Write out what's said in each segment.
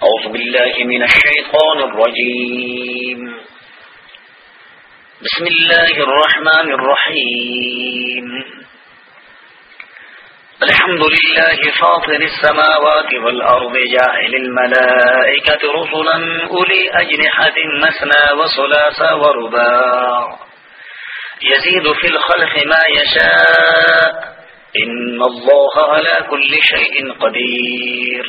أعوذ بالله من الشيطان الرجيم. بسم الله الرحمن الرحيم. الحمد لله فاطر السماوات والأرض، جاعل الملائكة رسلا، أولي أجنحة مسنا وصلاس ورباع. يزيد في الخلق ما يشاء. إن الله على كل شيء قدير.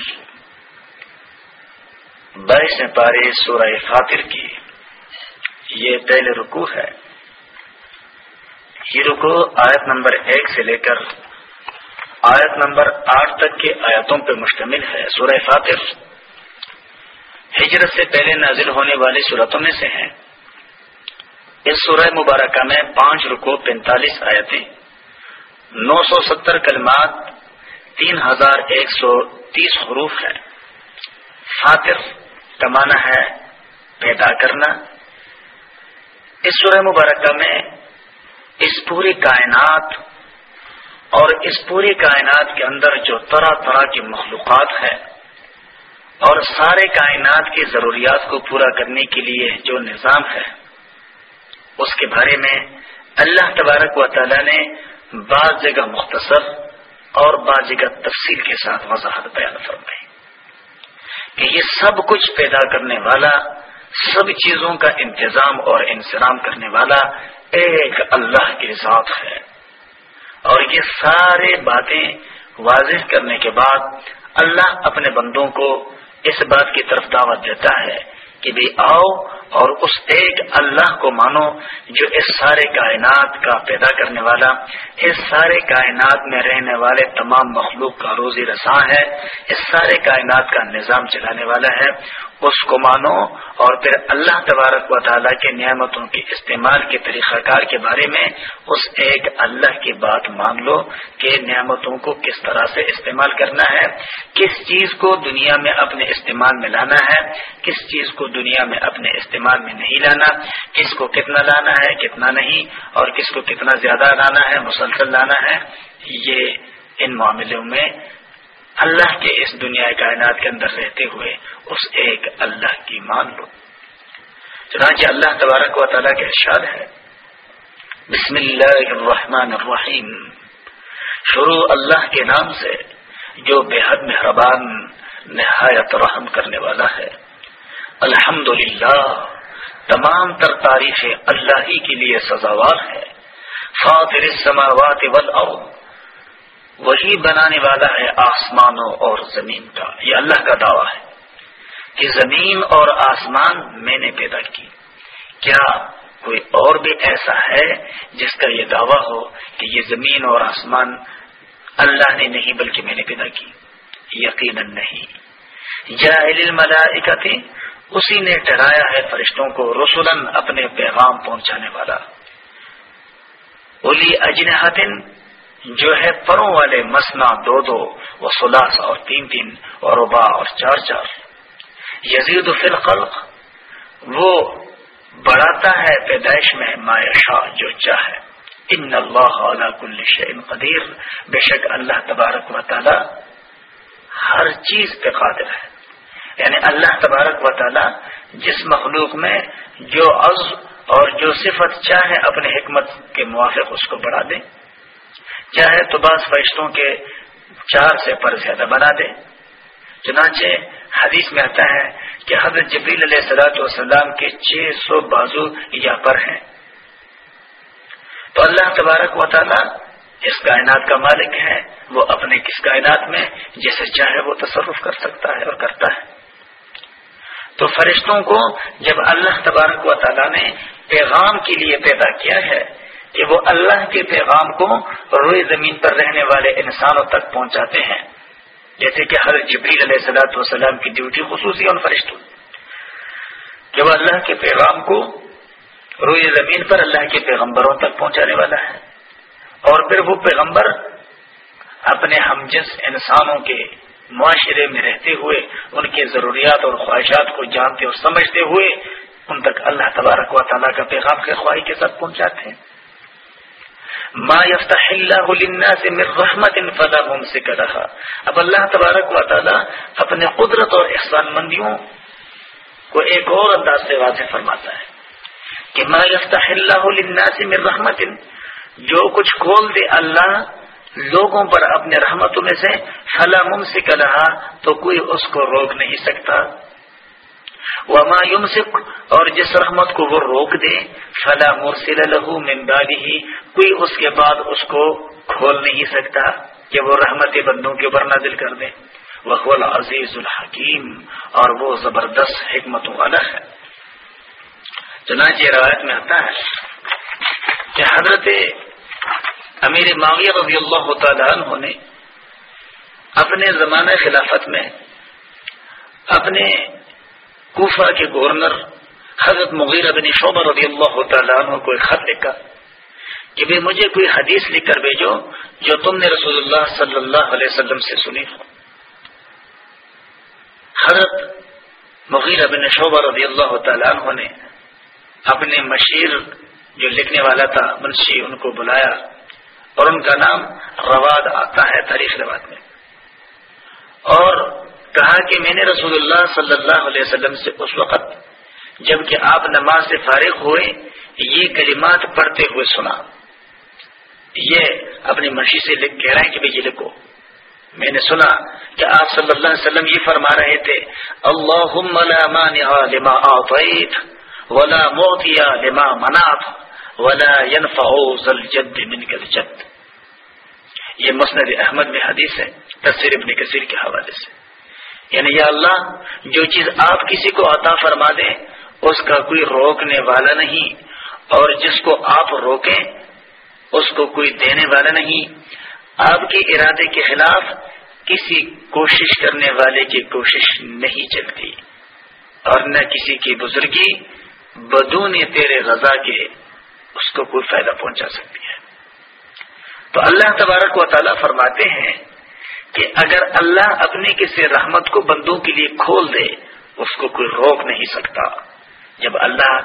بائیس پارے سورہ فاتر کی۔ یہ پہلے رکو ہے۔ یہ رکو آیت نمبر ایک سے لے کر آیت نمبر آٹھ تک کے آیتوں پہ مشتمل ہے۔ سورہ فاتر ہجرت سے پہلے نازل ہونے والی صورتوں میں سے ہیں۔ اس سورہ مبارکہ میں پانچ رکو پینتالیس آیتیں، نو سو ستر کلمات، تین ہزار ایک سو تیس حروف ہیں۔ ہے فاتر کمانا ہے، پیدا کرنا۔ اس سورہ مبارکہ میں اس پوری کائنات اور اس پوری کائنات کے اندر جو طرح طرح کی مخلوقات ہے اور سارے کائنات کی ضروریات کو پورا کرنے کے لیے جو نظام ہے، اس کے بارے میں اللہ تبارک و تعالی نے بعض جگہ مختصر اور بعض جگہ تفصیل کے ساتھ وضاحت بیان فرمائی۔ کہ یہ سب کچھ پیدا کرنے والا، سب چیزوں کا انتظام اور انسلام کرنے والا ایک اللہ کے ذات ہے۔ اور یہ سارے باتیں واضح کرنے کے بعد اللہ اپنے بندوں کو اس بات کی طرف دعوت دیتا ہے کہ بھی آؤ اور اس ایک اللہ کو مانو جو اس سارے کائنات کا پیدا کرنے والا، اس سارے کائنات میں رہنے والے تمام مخلوق کا روزی رساں ہے، اس سارے کائنات کا نظام چلانے والا ہے، اس کو مانو اور پھر اللہ تبارک و تعالیٰ کے نعمتوں کے استعمال کے طریقہ کار کے بارے میں اس ایک اللہ کی بات مان لو کہ نعمتوں کو کس طرح سے استعمال کرنا ہے، کس چیز کو دنیا میں اپنے استعمال میں لانا ہے، کس چیز کو دنیا میں اپنے استعمال میں نہیں لانا، کس کو کتنا لانا ہے، کتنا نہیں، اور کس کو کتنا زیادہ لانا ہے، مسلسل لانا ہے، یہ ان معاملوں میں اللہ کے اس دنیا کائنات کے اندر رہتے ہوئے اس ایک اللہ کی مان لو۔ چنانچہ اللہ تبارک و تعالیٰ کے ارشاد ہے، بسم اللہ الرحمن الرحیم۔ شروع اللہ کے نام سے جو بے حد مہربان، نہایت رحم کرنے والا ہے۔ الحمد تمام تر تعریفیں اللہ ہی کے لیے سزاوار ہے۔ فاطر السماوات والارض، وہی بنانے والا ہے آسمانوں اور زمین کا۔ یہ اللہ کا دعویٰ ہے کہ زمین اور آسمان میں نے پیدا کی۔ کیا کوئی اور بھی ایسا ہے جس کا یہ دعویٰ ہو کہ یہ زمین اور آسمان اللہ نے نہیں بلکہ میں نے پیدا کی؟ یقیناً نہیں۔ یا ملائکتی اسی نے ٹرایا ہے فرشتوں کو رسولن اپنے پیغام پہنچانے والا۔ اولی اجنحتن جو ہے پروں والے مسنا دو دو وہ سلاس اور تین تین اور ربا اور چار چار۔ یزید الخلق وہ بڑھاتا ہے پیدائش میں شاہ جو چاہے ان اللہ کل شعین قدیر۔ بے شک اللہ تبارک و تعالی ہر چیز پہ قادر ہے۔ یعنی اللہ تبارک و تعالی جس مخلوق میں جو عز اور جو صفت چاہے اپنے حکمت کے موافق اس کو بڑھا دیں چاہے تو بعض فرشتوں کے چار سے پر زیادہ بنا دے۔ چنانچہ حدیث میں آتا ہے کہ حضرت جبریل علیہ سلاۃ والسلام کے چھ سو بازو یا پر ہیں۔ تو اللہ تبارک و تعالی اس کائنات کا مالک ہے، وہ اپنے کس کائنات میں جیسے چاہے وہ تصرف کر سکتا ہے اور کرتا ہے۔ تو فرشتوں کو جب اللہ تبارک و تعالیٰ نے پیغام کے لیے پیدا کیا ہے کہ وہ اللہ کے پیغام کو روئے زمین پر رہنے والے انسانوں تک پہنچاتے ہیں، جیسے کہ ہر جبریل علیہ سلاۃ والسلام کی ڈیوٹی خصوصی ان فرشتوں۔ کہ وہ اللہ کے پیغام کو روئے زمین پر اللہ کے پیغمبروں تک پہنچانے والا ہے، اور پھر وہ پیغمبر اپنے ہمجس انسانوں کے معاشرے میں رہتے ہوئے، ان کے ضروریات اور خواہشات کو جانتے اور سمجھتے ہوئے، ان تک اللہ تبارک و تعالیٰ کا پیغام کے خواہش کے ساتھ پہنچاتے ہیں۔ ما يفتح اللہ للناس من رحمت فلا ممسک رہا اب اللہ تبارک و تعالی اپنے قدرت اور احسان مندیوں کو ایک اور انداز سے واضح فرماتا ہے کہ ما يفتح اللہ للناس من رحمت جو کچھ کھول دے اللہ لوگوں پر اپنے رحمتوں میں سے فلا ممسک رہا تو کوئی اس کو روک نہیں سکتا۔ وما يمسك اور جس رحمت کو وہ روک دے، فلا مرسل له من بعده، کوئی اس کے بعد اس کو کھول نہیں سکتا کہ وہ رحمت بندوں کے اوپر نازل کر دے۔ وہ العزیز الحکیم اور وہ زبردست حکمتوں والا ہے۔ چنانچہ روایت میں آتا ہے کہ حضرت امیر معاویہ رضی اللہ تعالیٰ عنہ نے اپنے زمانہ خلافت میں اپنے کوفہ کے گورنر حضرت مغیر بن شعبہ رضی اللہ تعالیٰ عنہ کو ایک خط لکھا کہ بھائی مجھے کوئی حدیث لکھ کر بھیجو جو تم نے رسول اللہ صلی اللہ علیہ وسلم سے سنی ہو۔ حضرت مغیر بن شعبہ رضی اللہ تعالیٰ عنہ نے اپنے مشیر جو لکھنے والا تھا منشی ان کو بلایا۔ اور ان کا نام رواد آتا ہے تاریخ رواد میں۔ اور کہا کہ میں نے رسول اللہ صلی اللہ علیہ وسلم سے اس وقت جبکہ آپ نماز سے فارغ ہوئے، یہ کلمات پڑھتے ہوئے سنا۔ یہ اپنی منشی سے لکھ کہہ رہے ہیں کہ بھائی یہ لکھو۔ میں نے سنا کہ آپ صلی اللہ علیہ وسلم یہ فرما رہے تھے اللہ لما آطیت ولا موتیا لما مناف ولا ينفع ذل جد من جد یہ مسند احمد میں حدیث ہے تصویر ابن کثیر کے حوالے سے۔ یعنی یا اللہ، جو چیز آپ کسی کو عطا فرما دیں اس کا کوئی روکنے والا نہیں۔ اور جس کو آپ روکیں، اس کو کوئی دینے والا نہیں۔ آپ کے ارادے کے خلاف کسی کوشش کرنے والے کی کوشش نہیں چلتی۔ اور نہ کسی کی بزرگی، بدون تیرے رضا کے اس کو کوئی فائدہ پہنچا سکتی۔ تو اللہ تبارک و تعالیٰ فرماتے ہیں کہ اگر اللہ اپنے کسی رحمت کو بندوں کے لیے کھول دے، اس کو کوئی روک نہیں سکتا۔ جب اللہ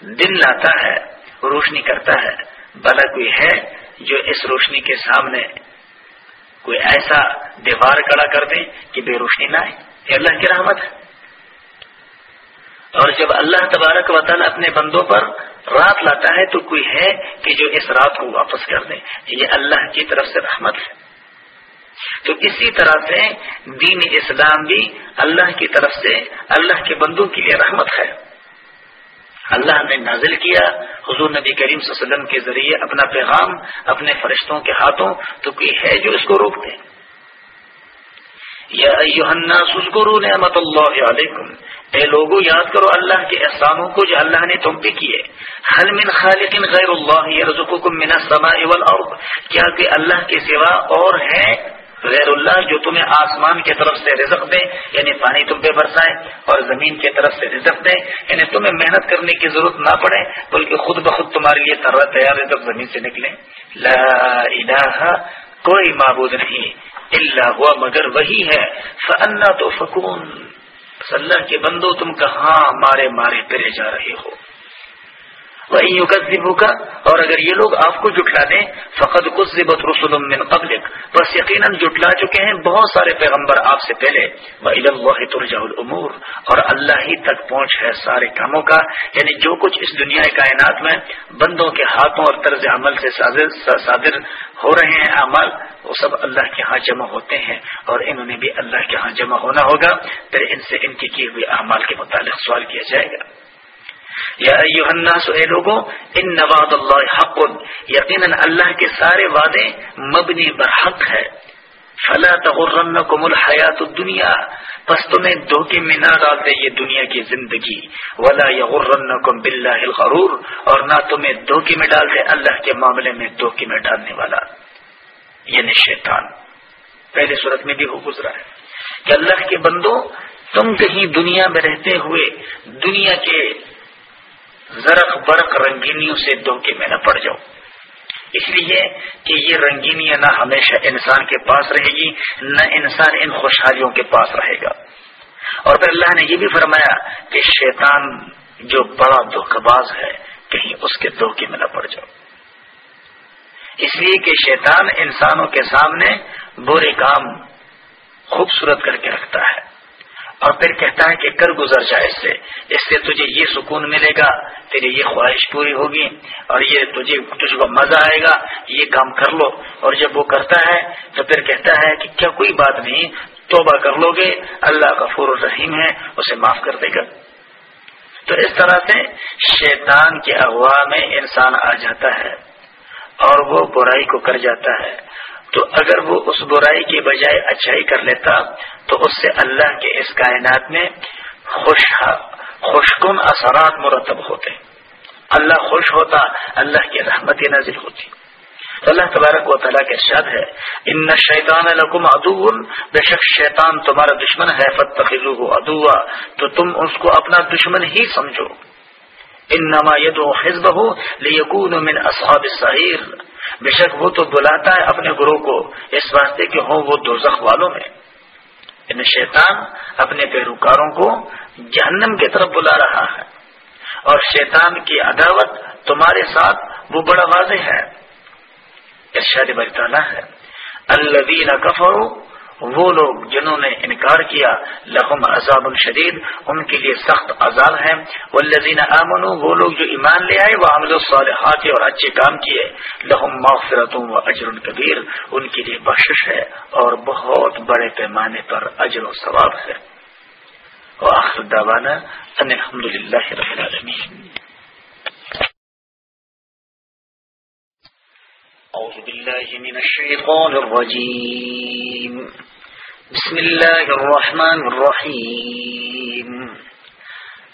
دن لاتا ہے، روشنی کرتا ہے بلا کوئی ہے جو اس روشنی کے سامنے کوئی ایسا دیوار کڑا کر دے کہ بے روشنی نہ آئے۔ یہ اللہ کی رحمت ہے۔ اور جب اللہ تبارک و تعالیٰ اپنے بندوں پر رات لاتا ہے تو کوئی ہے کہ جو اس رات کو واپس کر دے یہ اللہ کی طرف سے رحمت ہے۔ تو اسی طرح سے دین اسلام بھی اللہ کی طرف سے اللہ کے بندوں کے لیے رحمت ہے۔ اللہ نے نازل کیا، حضور نبی کریم صلی اللہ علیہ وسلم کے ذریعے اپنا پیغام، اپنے فرشتوں کے ہاتھوں تو کوئی ہے جو اس کو روک دے یا نعمت اللہ علیکم۔ اے لوگوں یاد کرو اللہ کے احسانوں کو جو اللہ نے تم پہ کیے۔ حل من خالق غیر اللہ یرزقکم من السماء والارض۔ کیا کہ اللہ کے سوا اور ہیں غیر اللہ جو تمہیں آسمان کی طرف سے رزق دے یعنی پانی تم پہ برسائے اور زمین کی طرف سے رزق دے۔ یعنی تمہیں محنت کرنے کی ضرورت نہ پڑے، بلکہ خود بخود تمہارے لیے تر تیار ہے زمین سے نکلے لا الہ، کوئی معبود نہیں۔ اللہ ہوا مگر وہی ہے فنا تو فکون اللہ کے بندو، تم کہاں مارے مارے پھرے جا رہے ہو؟ وہی یوکو کا اور اگر یہ لوگ آپ کو جٹلا دیں فقط کچھ ضبط رسول من قبل بس یقیناً جٹلا چکے ہیں بہت سارے پیغمبر آپ سے پہلے۔ وہ ترجا العمور اور اللہ ہی تک پہنچ ہے سارے کاموں کا۔ یعنی جو کچھ اس دنیا کائنات میں بندوں کے ہاتھوں اور طرز عمل سے صادر ہو رہے ہیں عمل وہ سب اللہ کے ہاں جمع ہوتے ہیں۔ اور انہوں نے بھی اللہ کے ہاں جمع ہونا ہوگا۔ پھر ان سے ان کے کی ہوئی اعمال کے متعلق سوال کیا جائے گا۔ یا الناس، اے لوگوں ان نواد اللہ حق، یقیناً اللہ کے سارے وعدے مبنی برحق ہے۔ فلا تغرنکم الحیات الدنیا، پس تمہیں دھوکے میں نہ ڈال دے یہ دنیا کی زندگی۔ ولا یغرنکم باللہ الغرور، اور نہ تمہیں دھوکے میں ڈال دے اللہ کے معاملے میں دھوکے میں ڈالنے والا۔ یعنی شیطان۔ پہلے صورت میں بھی وہ گزرا ہے کہ اللہ کے بندوں، تم کہیں دنیا میں رہتے ہوئے، دنیا کے زرق برق رنگینیوں سے دھوکے میں نہ پڑ جاؤ۔ اس لیے کہ یہ رنگینیاں نہ ہمیشہ انسان کے پاس رہے گی، نہ انسان ان خوشحالیوں کے پاس رہے گا۔ اور پھر اللہ نے یہ بھی فرمایا کہ شیطان جو بڑا دھوکہ باز ہے، کہیں اس کے دھوکے میں نہ پڑ جاؤ۔ اس لیے کہ شیطان انسانوں کے سامنے برے کام خوبصورت کر کے رکھتا ہے۔ اور پھر کہتا ہے کہ کر گزر جائے اس سے۔ اس سے تجھے یہ سکون ملے گا، تیری یہ خواہش پوری ہوگی اور یہ تجھے، تجھ کو مزہ آئے گا، یہ کام کر لو۔ اور جب وہ کرتا ہے تو پھر کہتا ہے کہ کیا کوئی بات نہیں، توبہ کر لو گے، اللہ کا فور الرحیم ہے، اسے معاف کر دے گا۔ تو اس طرح سے شیطان کے اغوا میں انسان آ جاتا ہے اور وہ برائی کو کر جاتا ہے۔ تو اگر وہ اس برائی کی بجائے اچھائی کر لیتا تو اس سے اللہ کے اس کائنات میں خوش خوشکن اثرات مرتب ہوتے۔ اللہ خوش ہوتا، اللہ کی رحمت نازل ہوتی۔ تو اللہ تبارک و تعالیٰ کے شاد ہے، ان شیطان لکم ادو بے شک شیطان تمہارا دشمن ہے فتح ادوا تو تم اس کو اپنا دشمن ہی سمجھو۔ ان نما یہ حزب ہو من اصحاب السعیر۔ بے شک وہ تو بلاتا ہے اپنے گروہ کو۔ اس واسطے کہ ہوں وہ دوزخ والوں میں۔ یعنی شیطان اپنے پیروکاروں کو جہنم کی طرف بلا رہا ہے۔ اور شیطان کی عداوت تمہارے ساتھ وہ بڑا واضح ہے۔ ارشاد برطانہ ہے۔ اللہ کفرو وہ لوگ جنہوں نے انکار کیا لہم عذاب الشدید ان کے لیے سخت عذاب ہے والذین آمنوا، وہ لوگ جو ایمان لے آئے وہ عمل الصالحات اور اچھے کام کیے۔ لہم مغفرتوں و اجر کبیر ان کے لیے بخشش ہے اور بہت بڑے پیمانے پر اجر و ثواب ہے۔ وآخر دعوانا ان الحمدللہ رب العالمین أعوذ بالله من الشيطان الرجيم. بسم الله الرحمن الرحيم.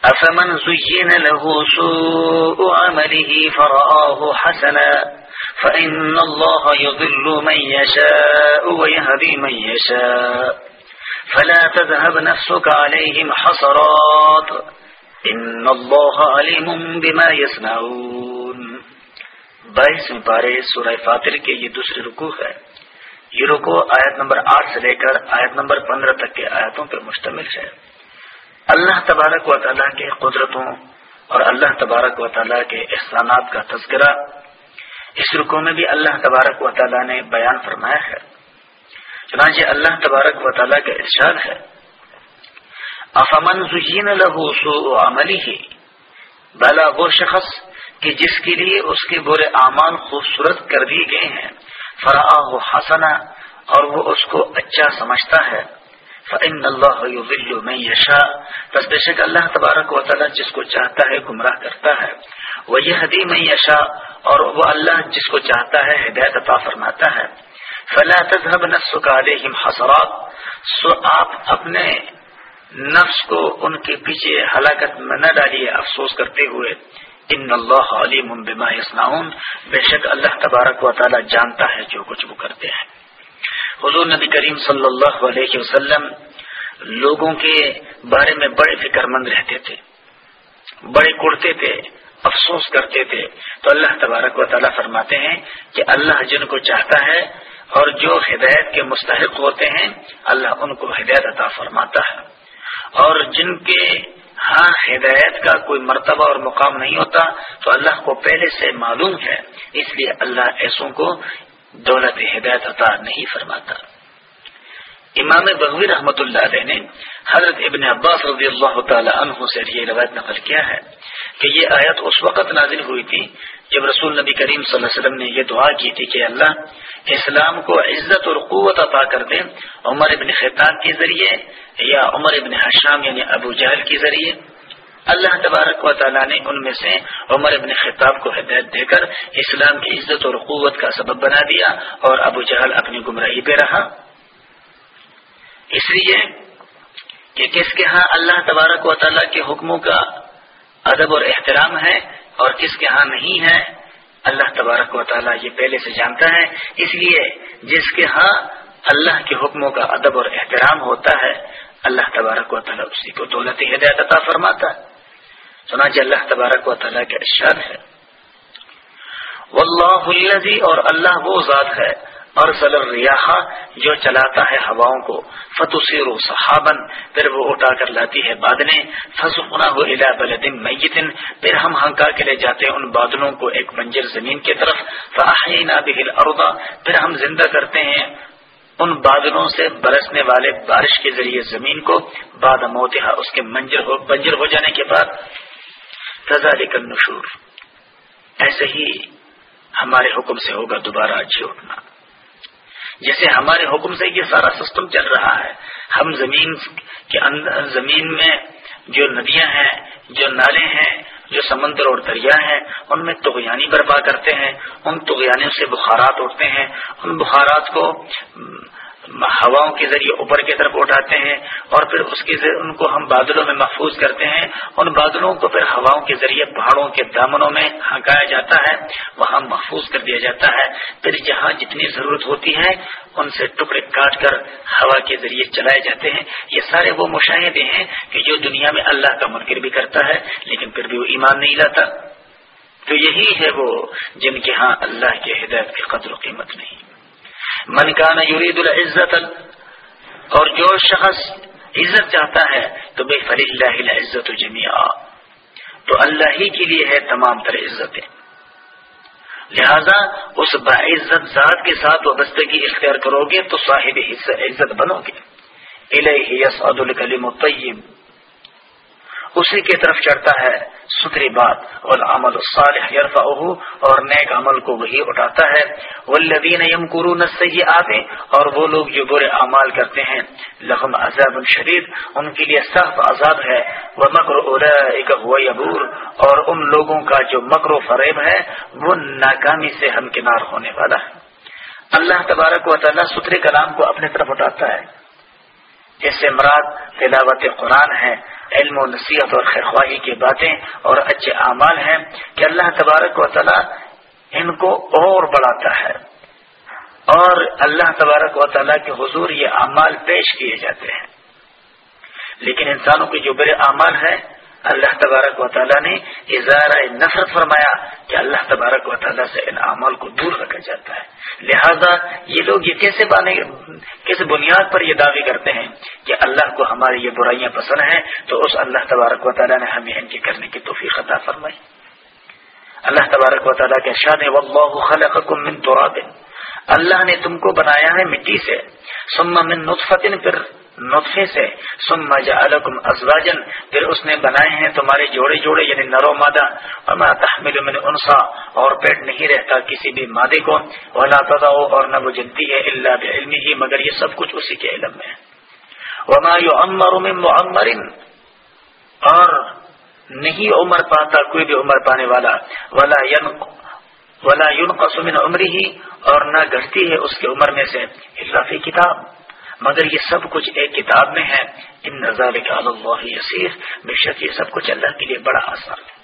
أفمن زين له سوء عمله فرآه حسنا، فإن الله يضل من يشاء ويهدي من يشاء. فلا تذهب نفسك عليهم حصرات إن الله عليم بما يصنعون. بائیسویں پارے سورہ فاتر کے یہ دوسری رکوع ہے۔ یہ رکو آیت نمبر آٹھ سے لے کر آیت نمبر پندرہ تک کے آیتوں پر مشتمل ہے۔ اللہ تبارک و تعالیٰ کے قدرتوں اور اللہ تبارک و تعالیٰ کے احسانات کا تذکرہ۔ اس رکو میں بھی اللہ تبارک و تعالیٰ نے بیان فرمایا ہے۔ چنانچہ اللہ تبارک و تعالیٰ کا ارشاد ہے۔ افامن زین لہو سو عملی ہی بلا وہ شخص کہ جس کے لیے اس کے برے اعمال خوبصورت کر دیے گئے ہیں فرا حسنا، اور وہ اس کو اچھا سمجھتا ہے۔ فن اللہ میں یشا بس بے شک اللہ تبارک و تعالیٰ جس کو چاہتا ہے گمراہ کرتا ہے۔ وہ یہ حدی میں یشا اور وہ اللہ جس کو چاہتا ہے ہدایت عطا فرماتا ہے۔ فلاں تذہب نفس علیہم حسرات۔ سو آپ اپنے نفس کو ان کے پیچھے ہلاکت میں نہ ڈالیے، افسوس کرتے ہوئے۔ ان اللہ علیم بما یسناؤن بے شک اللہ تبارک و تعالی جانتا ہے جو کچھ وہ کرتے ہیں۔ حضور نبی کریم صلی اللہ علیہ وسلم لوگوں کے بارے میں بڑے فکر مند رہتے تھے، بڑے کڑتے تھے، افسوس کرتے تھے۔ تو اللہ تبارک و تعالیٰ فرماتے ہیں کہ اللہ جن کو چاہتا ہے اور جو ہدایت کے مستحق ہوتے ہیں، اللہ ان کو ہدایت عطا فرماتا ہے۔ اور جن کے ہاں ہدایت کا کوئی مرتبہ اور مقام نہیں ہوتا، تو اللہ کو پہلے سے معلوم ہے، اس لیے اللہ ایسوں کو دولت ہدایت عطا نہیں فرماتا۔ امام بغوی رحمۃ اللہ علیہ نے حضرت ابن عباس رضی اللہ تعالی عنہ سے یہ روایت نقل کیا ہے کہ یہ آیت اس وقت نازل ہوئی تھی جب رسول نبی کریم صلی اللہ علیہ وسلم نے یہ دعا کی تھی کہ اللہ اسلام کو عزت اور قوت عطا کر دیں عمر ابن خطاب کے ذریعے یا عمر ابن حشام یعنی ابو جہل کے ذریعے۔ اللہ تبارک و تعالیٰ نے ان میں سے عمر ابن خطاب کو ہدایت دے کر اسلام کی عزت اور قوت کا سبب بنا دیا اور ابو جہل اپنی گمراہی پہ رہا۔ اس لیے کہ کس کے ہاں اللہ تبارک و تعالیٰ کے حکموں کا ادب اور احترام ہے اور کس کے ہاں نہیں ہے، اللہ تبارک و تعالیٰ یہ پہلے سے جانتا ہے۔ اس لیے جس کے ہاں اللہ کے حکموں کا ادب اور احترام ہوتا ہے، اللہ تبارک و تعالیٰ اسی کو دولت ہدایت عطا فرماتا ہے۔ سنانچہ اللہ تبارک و تعالیٰ کا اشار ہے۔ واللہ الذی اور اللہ وہ ذات ہے اور سلر ریاحا جو چلاتا ہے ہواؤں کو. فتح صحابن پھر وہ اٹھا کر لاتی ہے بادلیں. فسنا ہو الا بلدن میتن پھر ہم ہنکا کے لے جاتے ہیں ان بادلوں کو ایک منجر زمین کی طرف. فاحینا به الارض پھر ہم زندہ کرتے ہیں ان بادلوں سے برسنے والے بارش کے ذریعے زمین کو. باد موتحا اس کے منجر ہو بنجر ہو جانے کے بعد. تزالک النشور. ایسے ہی ہمارے حکم سے ہوگا دوبارہ جی اٹھنا. جیسے ہمارے حکم سے یہ سارا سسٹم چل رہا ہے۔ ہم زمین کے اندر زمین میں جو ندیاں ہیں، جو نالے ہیں، جو سمندر اور دریا ہیں، ان میں تغیانی برپا کرتے ہیں۔ ان تغیانوں سے بخارات اٹھتے ہیں۔ ان بخارات کو ہواؤں کے ذریعے اوپر کی طرف اٹھاتے ہیں اور پھر اس کے ان کو ہم بادلوں میں محفوظ کرتے ہیں۔ ان بادلوں کو پھر ہواؤں کے ذریعے پہاڑوں کے دامنوں میں ہنکایا جاتا ہے، وہاں محفوظ کر دیا جاتا ہے۔ پھر جہاں جتنی ضرورت ہوتی ہے، ان سے ٹکڑے کاٹ کر ہوا کے ذریعے چلائے جاتے ہیں۔ یہ سارے وہ مشاہدے ہیں کہ جو دنیا میں اللہ کا منکر بھی کرتا ہے، لیکن پھر بھی وہ ایمان نہیں لاتا۔ تو یہی ہے وہ جن کے ہاں اللہ کے ہدایت کی قدر و قیمت نہیں۔ من کانا یرید العزت اور جو شخص عزت چاہتا ہے تو بے فلی اللہ عزت جمیا تو اللہ ہی کے لیے ہے تمام تر عزتیں۔ لہذا اس باعزت ذات کے ساتھ وابستگی اختیار کرو گے تو صاحب عزت بنو گے۔ الہ یسعد الکلم الطیب۔ اسی کی طرف چڑھتا ہے۔ ستری بات۔ والعمل الصالح يرفعه اور نیک عمل کو وہی اٹھاتا ہے۔ والذین يمكرون السیئات، اور وہ لوگ جو برے اعمال کرتے ہیں۔ لهم عذاب شدید، ان کے لیے سخت عذاب ہے۔ ومکر اولئک هو یبور، اور ان لوگوں کا جو مکر و فریب ہے، وہ ناکامی سے ہمکنار ہونے والا ہے۔ اللہ تبارک و تعالی سترے کلام کو اپنے طرف اٹھاتا ہے۔ اس سے مراد تلاوت قرآن ہے، علم و نصیحت اور خیرخواہی کی باتیں اور اچھے اعمال ہیں کہ اللہ تبارک و تعالیٰ ان کو اور بڑھاتا ہے۔ اور اللہ تبارک و تعالیٰ کے حضور یہ اعمال پیش کیے جاتے ہیں۔ لیکن انسانوں کے جو برے اعمال ہیں اللہ تبارک و تعالیٰ نے اظہار نفرت فرمایا کہ اللہ تبارک و تعالیٰ سے ان اعمال کو دور رکھا جاتا ہے۔ لہذا یہ لوگ یہ کیسے بانے کس بنیاد پر یہ دعوی کرتے ہیں کہ اللہ کو ہماری یہ برائیاں پسند ہیں، تو اس اللہ تبارک و تعالیٰ نے ہمیں ان کے کرنے کی توفیق عطا فرمائی۔ اللہ تبارک و تعالیٰ کے شاد خلقکم من تراب اللہ نے تم کو بنایا ہے مٹی سے۔ ثم من نطفت پھر نطفے سے سما جعلکم ازواجن پھر اس نے بنائے ہیں تمہارے جوڑے جوڑے یعنی نرو مادہ، وما تحمل من انسا، اور پیٹ نہیں رہتا کسی بھی مادے کو، ولا تضعو اور نہ وہ جنتی ہے اللہ بعلمی ہی مگر یہ سب کچھ اسی کے علم میں وما یعمر من معمر اور نہیں عمر پاتا کوئی بھی عمر پانے والا، ولا ینق، ولا ينقص من عمره اور نہ گھٹتی ہے اس کے عمر میں سے الا فی کتاب۔ مگر یہ سب کچھ ایک کتاب میں ہے۔ ان نظار کا اللہ یسیر بے شک یہ سب کچھ اللہ کے لیے بڑا آسان ہے۔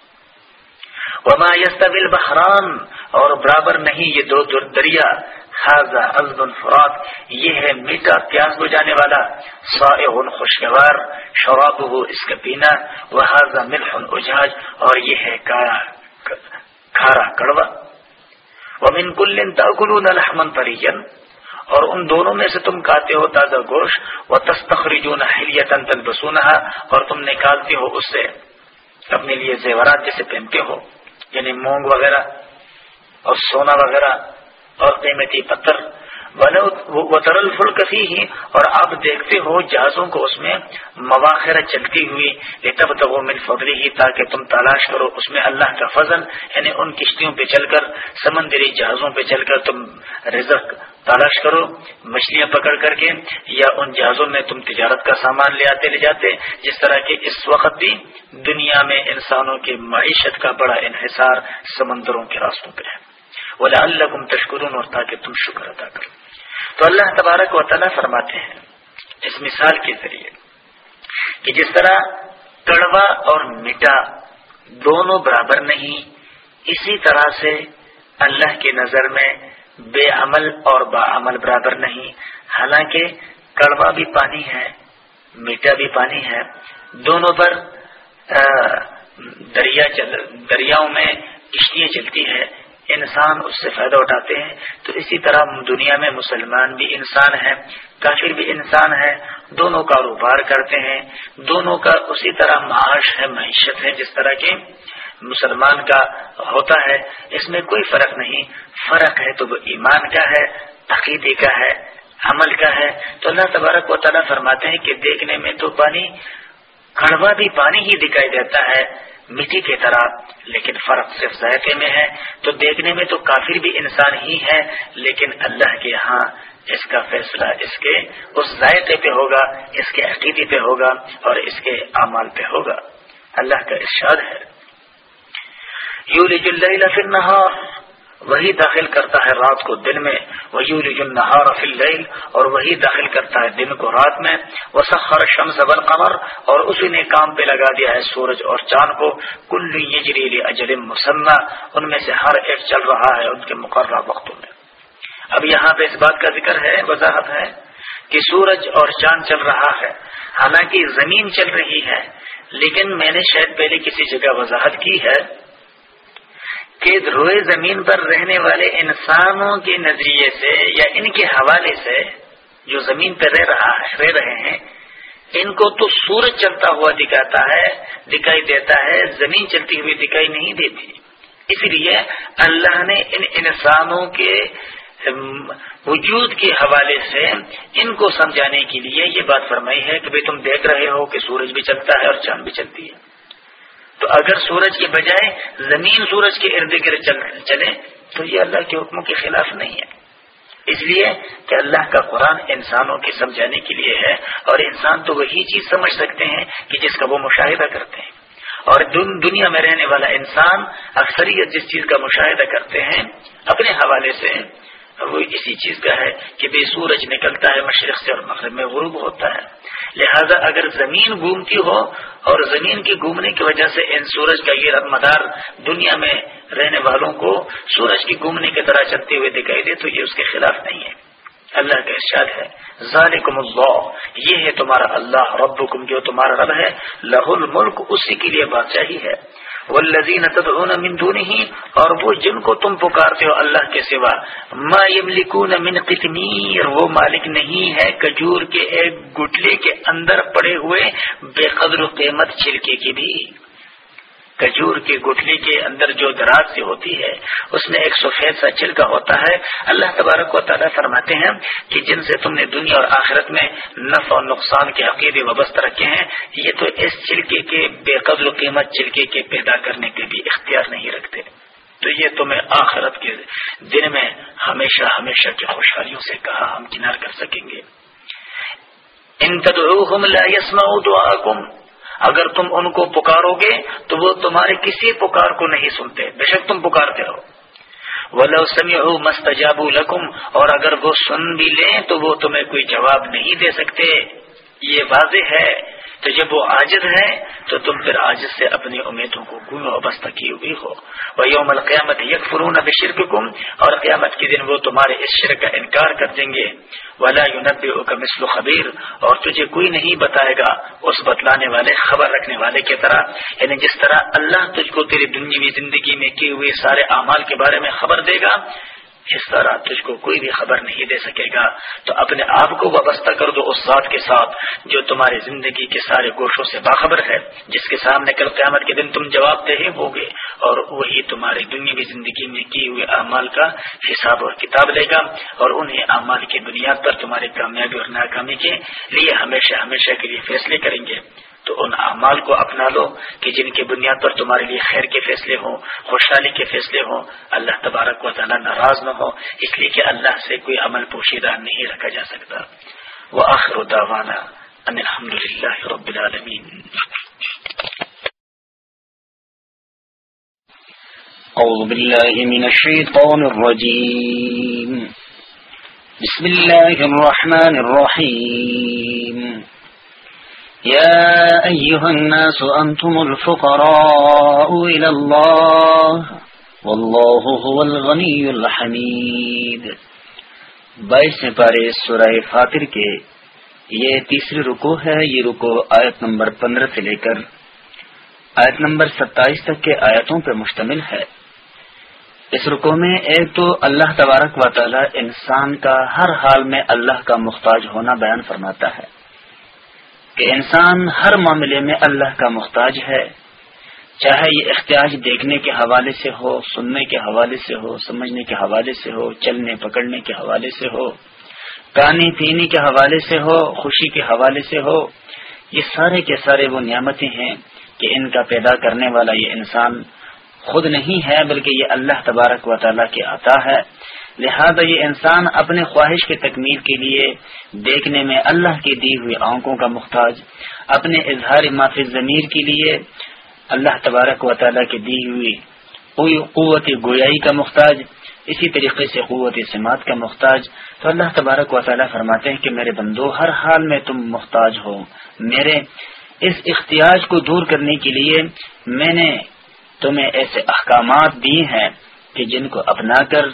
وما یستویل بحران اور برابر نہیں یہ دو دریا۔ حاضہ ازب فرات۔ یہ ہے میٹھا پیاس بجانے والا۔ سائغ خوشگوار۔ شراب ہو اس کا پینا۔ وہ حاضہ ملح اجاج اور یہ ہے کھارا کڑوا۔ ومن کل تاکلون لحما طریا اور ان دونوں میں سے تم کھاتے ہو تازہ گوشت و تستخرجون حلیتن تلبسونها، اور تم نکالتے ہو اس سے اپنے لیے زیورات جیسے پہنتے ہو یعنی مونگ وغیرہ اور سونا وغیرہ اور قیمتی پتھر ترل فل ہی اور آپ دیکھتے ہو جہازوں کو اس میں مواخر چلتی ہوئی تب تو وہ من فضری ہی تاکہ تم تلاش کرو اس میں اللہ کا فضل یعنی ان کشتیوں پہ چل کر، سمندری جہازوں پہ چل کر تم رزق تلاش کرو، مچھلیاں پکڑ کر کے، یا ان جہازوں میں تم تجارت کا سامان لے آتے لے جاتے، جس طرح کے اس وقت بھی دنیا میں انسانوں کی معیشت کا بڑا انحصار سمندروں کے راستوں پہ ہے۔ وہ اللہ تشکرون اور تاکہ تم شکر ادا کرو۔ تو اللہ تبارک و تعالیٰ فرماتے ہیں، اس مثال کے ذریعے کہ جس طرح کڑوا اور میٹھا دونوں برابر نہیں، اسی طرح سے اللہ کی نظر میں بے عمل اور با عمل برابر نہیں۔ حالانکہ کڑوا بھی پانی ہے، میٹھا بھی پانی ہے، دونوں پر دریا چل، دریاؤں میں کشتیاں چلتی ہے۔ انسان اس سے فائدہ اٹھاتے ہیں۔ تو اسی طرح دنیا میں مسلمان بھی انسان ہے کافر بھی انسان ہے دونوں کاروبار کرتے ہیں، دونوں کا اسی طرح معاش ہے، معیشت ہے، جس طرح کے مسلمان کا ہوتا ہے۔ اس میں کوئی فرق نہیں، فرق ہے تو وہ ایمان کا ہے، عقیدے کا ہے، عمل کا ہے۔ تو اللہ تبارک و تعالیٰ فرماتے ہیں کہ دیکھنے میں تو پانی، کڑوا بھی پانی ہی دکھائی دیتا ہے۔ مٹی کی طرح، لیکن فرق صرف ذائقے میں ہے۔ تو دیکھنے میں تو کافر بھی انسان ہی ہے، لیکن اللہ کے ہاں اس کا فیصلہ اس کے اس ذائقے پہ ہوگا، اس کے عقیدے پہ ہوگا اور اس کے اعمال پہ ہوگا۔ اللہ کا ارشاد ہے۔ یو النہار وہی داخل کرتا ہے رات کو دن میں، وہی النہار فی اللیل، اور وہی داخل کرتا ہے دن کو رات میں۔ وہ سخر شمس والقمر، اور اسی نے کام پہ لگا دیا ہے سورج اور چاند کو۔ کل یجری اجل مسمہ ان میں سے ہر ایک چل رہا ہے ان کے مقررہ وقتوں میں۔ اب یہاں پہ اس بات کا ذکر ہے، وضاحت ہے کہ سورج اور چاند چل رہا ہے۔ حالانکہ زمین چل رہی ہے، لیکن میں نے شاید پہلے کسی جگہ وضاحت کی ہے۔ کہ روئے زمین پر رہنے والے انسانوں کے نظریے سے یا ان کے حوالے سے جو زمین پہ رہ رہا ہے، رہ رہے ہیں، ان کو تو سورج چلتا ہوا دکھاتا ہے، دکھائی دیتا ہے، زمین چلتی ہوئی دکھائی نہیں دیتی۔ اس لیے اللہ نے ان انسانوں کے وجود کے حوالے سے ان کو سمجھانے کے لیے یہ بات فرمائی ہے کہ تم دیکھ رہے ہو کہ سورج بھی چلتا ہے اور چاند بھی چلتی ہے۔ تو اگر سورج کے بجائے زمین سورج کے ارد گرد چلے، تو یہ اللہ کے حکموں کے خلاف نہیں ہے۔ اس لیے کہ اللہ کا قرآن انسانوں کے سمجھانے کے لیے ہے، اور انسان تو وہی چیز سمجھ سکتے ہیں کہ جس کا وہ مشاہدہ کرتے ہیں۔ اور دنیا میں رہنے والا انسان اکثریت جس چیز کا مشاہدہ کرتے ہیں، اپنے حوالے سے وہ اسی چیز کا ہے کہ بے سورج نکلتا ہے مشرق سے اور مغرب میں غروب ہوتا ہے۔ لہذا اگر زمین گھومتی ہو اور زمین کی گھومنے کی وجہ سے ان سورج کا یہ رد مدار دنیا میں رہنے والوں کو سورج کی گھومنے کی طرح چلتے ہوئے دکھائی دے تو یہ اس کے خلاف نہیں ہے۔ اللہ کا ارشاد ہے۔ ذالکم اللہ، یہ ہے تمہارا اللہ، ربکم جو تمہارا رب ہے لہ الملک، اسی کے لیے بادشاہی ہے۔ والذین تدعون من دونه اور وہ جن کو تم پکارتے ہو اللہ کے سوا، ما یملکون من قطمیر، وہ مالک نہیں ہے کجور کے ایک گٹلے کے اندر پڑے ہوئے، بے قدر قیمت چھلکے کی بھی۔ کھجور کی گٹھلی کے اندر جو دراز سے ہوتی ہے، اس میں ایک سفید سا چھلکا ہوتا ہے۔ اللہ تبارک و تعالیٰ فرماتے ہیں کہ جن سے تم نے دنیا اور آخرت میں نفع اور نقصان کے عقیدے وابست رکھے ہیں، یہ تو اس چھلکے کے بے قدر قیمت چھلکے کے پیدا کرنے کے بھی اختیار نہیں رکھتے۔ تو یہ تمہیں آخرت کے دن میں ہمیشہ ہمیشہ کی خوشحالیوں سے کہا ہم کنار کر سکیں گے۔ ان تدعوهم لا يسمعوا دعاءكم اگر تم ان کو پکارو گے تو وہ تمہارے کسی پکار کو نہیں سنتے۔ بے شک تم پکارتے ہو وہ سمی ہو لکم اور اگر وہ سن بھی لیں تو وہ تمہیں کوئی جواب نہیں دے سکتے۔ یہ واضح ہے۔ تو جب وہ عاجز ہے تو تم پھر عاجز سے اپنی امیدوں کو گم وبستہ کی ہوئی ہو۔ وہ یوم القیامت یک فرون اب شرک کم اور قیامت کے دن وہ تمہارے اس شرک کا انکار کر دیں گے۔ ولا یونب کا مثل خبیر اور تجھے کوئی نہیں بتائے گا اس بتلانے والے، خبر رکھنے والے کی طرح۔ یعنی جس طرح اللہ تجھ کو تیری دنیا زندگی میں کی ہوئی سارے اعمال کے بارے میں خبر دے گا اس طرح تجھ کو کوئی بھی خبر نہیں دے سکے گا، تو اپنے آپ کو وابستہ کر دو اس ذات کے ساتھ جو تمہاری زندگی کے سارے گوشوں سے باخبر ہے۔ جس کے سامنے کل قیامت کے دن تم جواب دہ ہوگے اور وہی تمہاری دنیا زندگی میں کی ہوئے اعمال کا حساب اور کتاب لے گا اور انہیں اعمال کی بنیاد پر تمہاری کامیابی اور ناکامی کے لیے ہمیشہ ہمیشہ کے لیے فیصلے کریں گے۔ تو ان اعمال کو اپنا لو کہ جن کی بنیاد پر تمہارے لیے خیر کے فیصلے ہوں، خوشحالی کے فیصلے ہوں۔ اللہ تبارک و تعالیٰ ناراض نہ ہو، اس لیے کہ اللہ سے کوئی عمل پوشیدہ نہیں رکھا جا سکتا۔ وہ آخر داوانا ان الحمد للہ رب العالمین۔ أعوذ بالله من الشيطان الرجيم بسم الله الرحمن الرحيم يا أيها الناس أنتم الفقراء إلى الله والله هو الغني الحميد بائیس پارے سورہ فاتر کے یہ تیسری رکو ہے، یہ رکو آیت نمبر پندرہ سے لے کر آیت نمبر ستائیس تک کے آیتوں پر مشتمل ہے۔ اس رکو میں ایک تو اللہ تبارک و تعالی انسان کا ہر حال میں اللہ کا مختاج ہونا بیان فرماتا ہے۔ کہ انسان ہر معاملے میں اللہ کا محتاج ہے۔ چاہے یہ احتیاج دیکھنے کے حوالے سے ہو، سننے کے حوالے سے ہو، سمجھنے کے حوالے سے ہو، چلنے، پکڑنے کے حوالے سے ہو، کھانے، پینے کے حوالے سے ہو، خوشی کے حوالے سے ہو، یہ سارے کے سارے وہ نعمتیں ہیں کہ ان کا پیدا کرنے والا یہ انسان خود نہیں ہے، بلکہ یہ اللہ تبارک و تعالیٰ کے عطا ہے۔ لہذا یہ انسان اپنے خواہش کی تکمیل کے لیے دیکھنے میں اللہ کی دی ہوئی آنکھوں کا محتاج، اپنے اظہار معافی ضمیر کے لیے اللہ تبارک و تعالیٰ کی دی ہوئی قوت گویائی کا محتاج، اسی طریقے سے قوت سماعت کا محتاج۔ تو اللہ تبارک و تعالیٰ فرماتے ہیں کہ میرے بندو، ہر حال میں تم محتاج ہو۔ میرے اس اختیار کو دور کرنے کے لیے میں نے تمہیں ایسے احکامات دیے ہیں کہ جن کو اپنا کر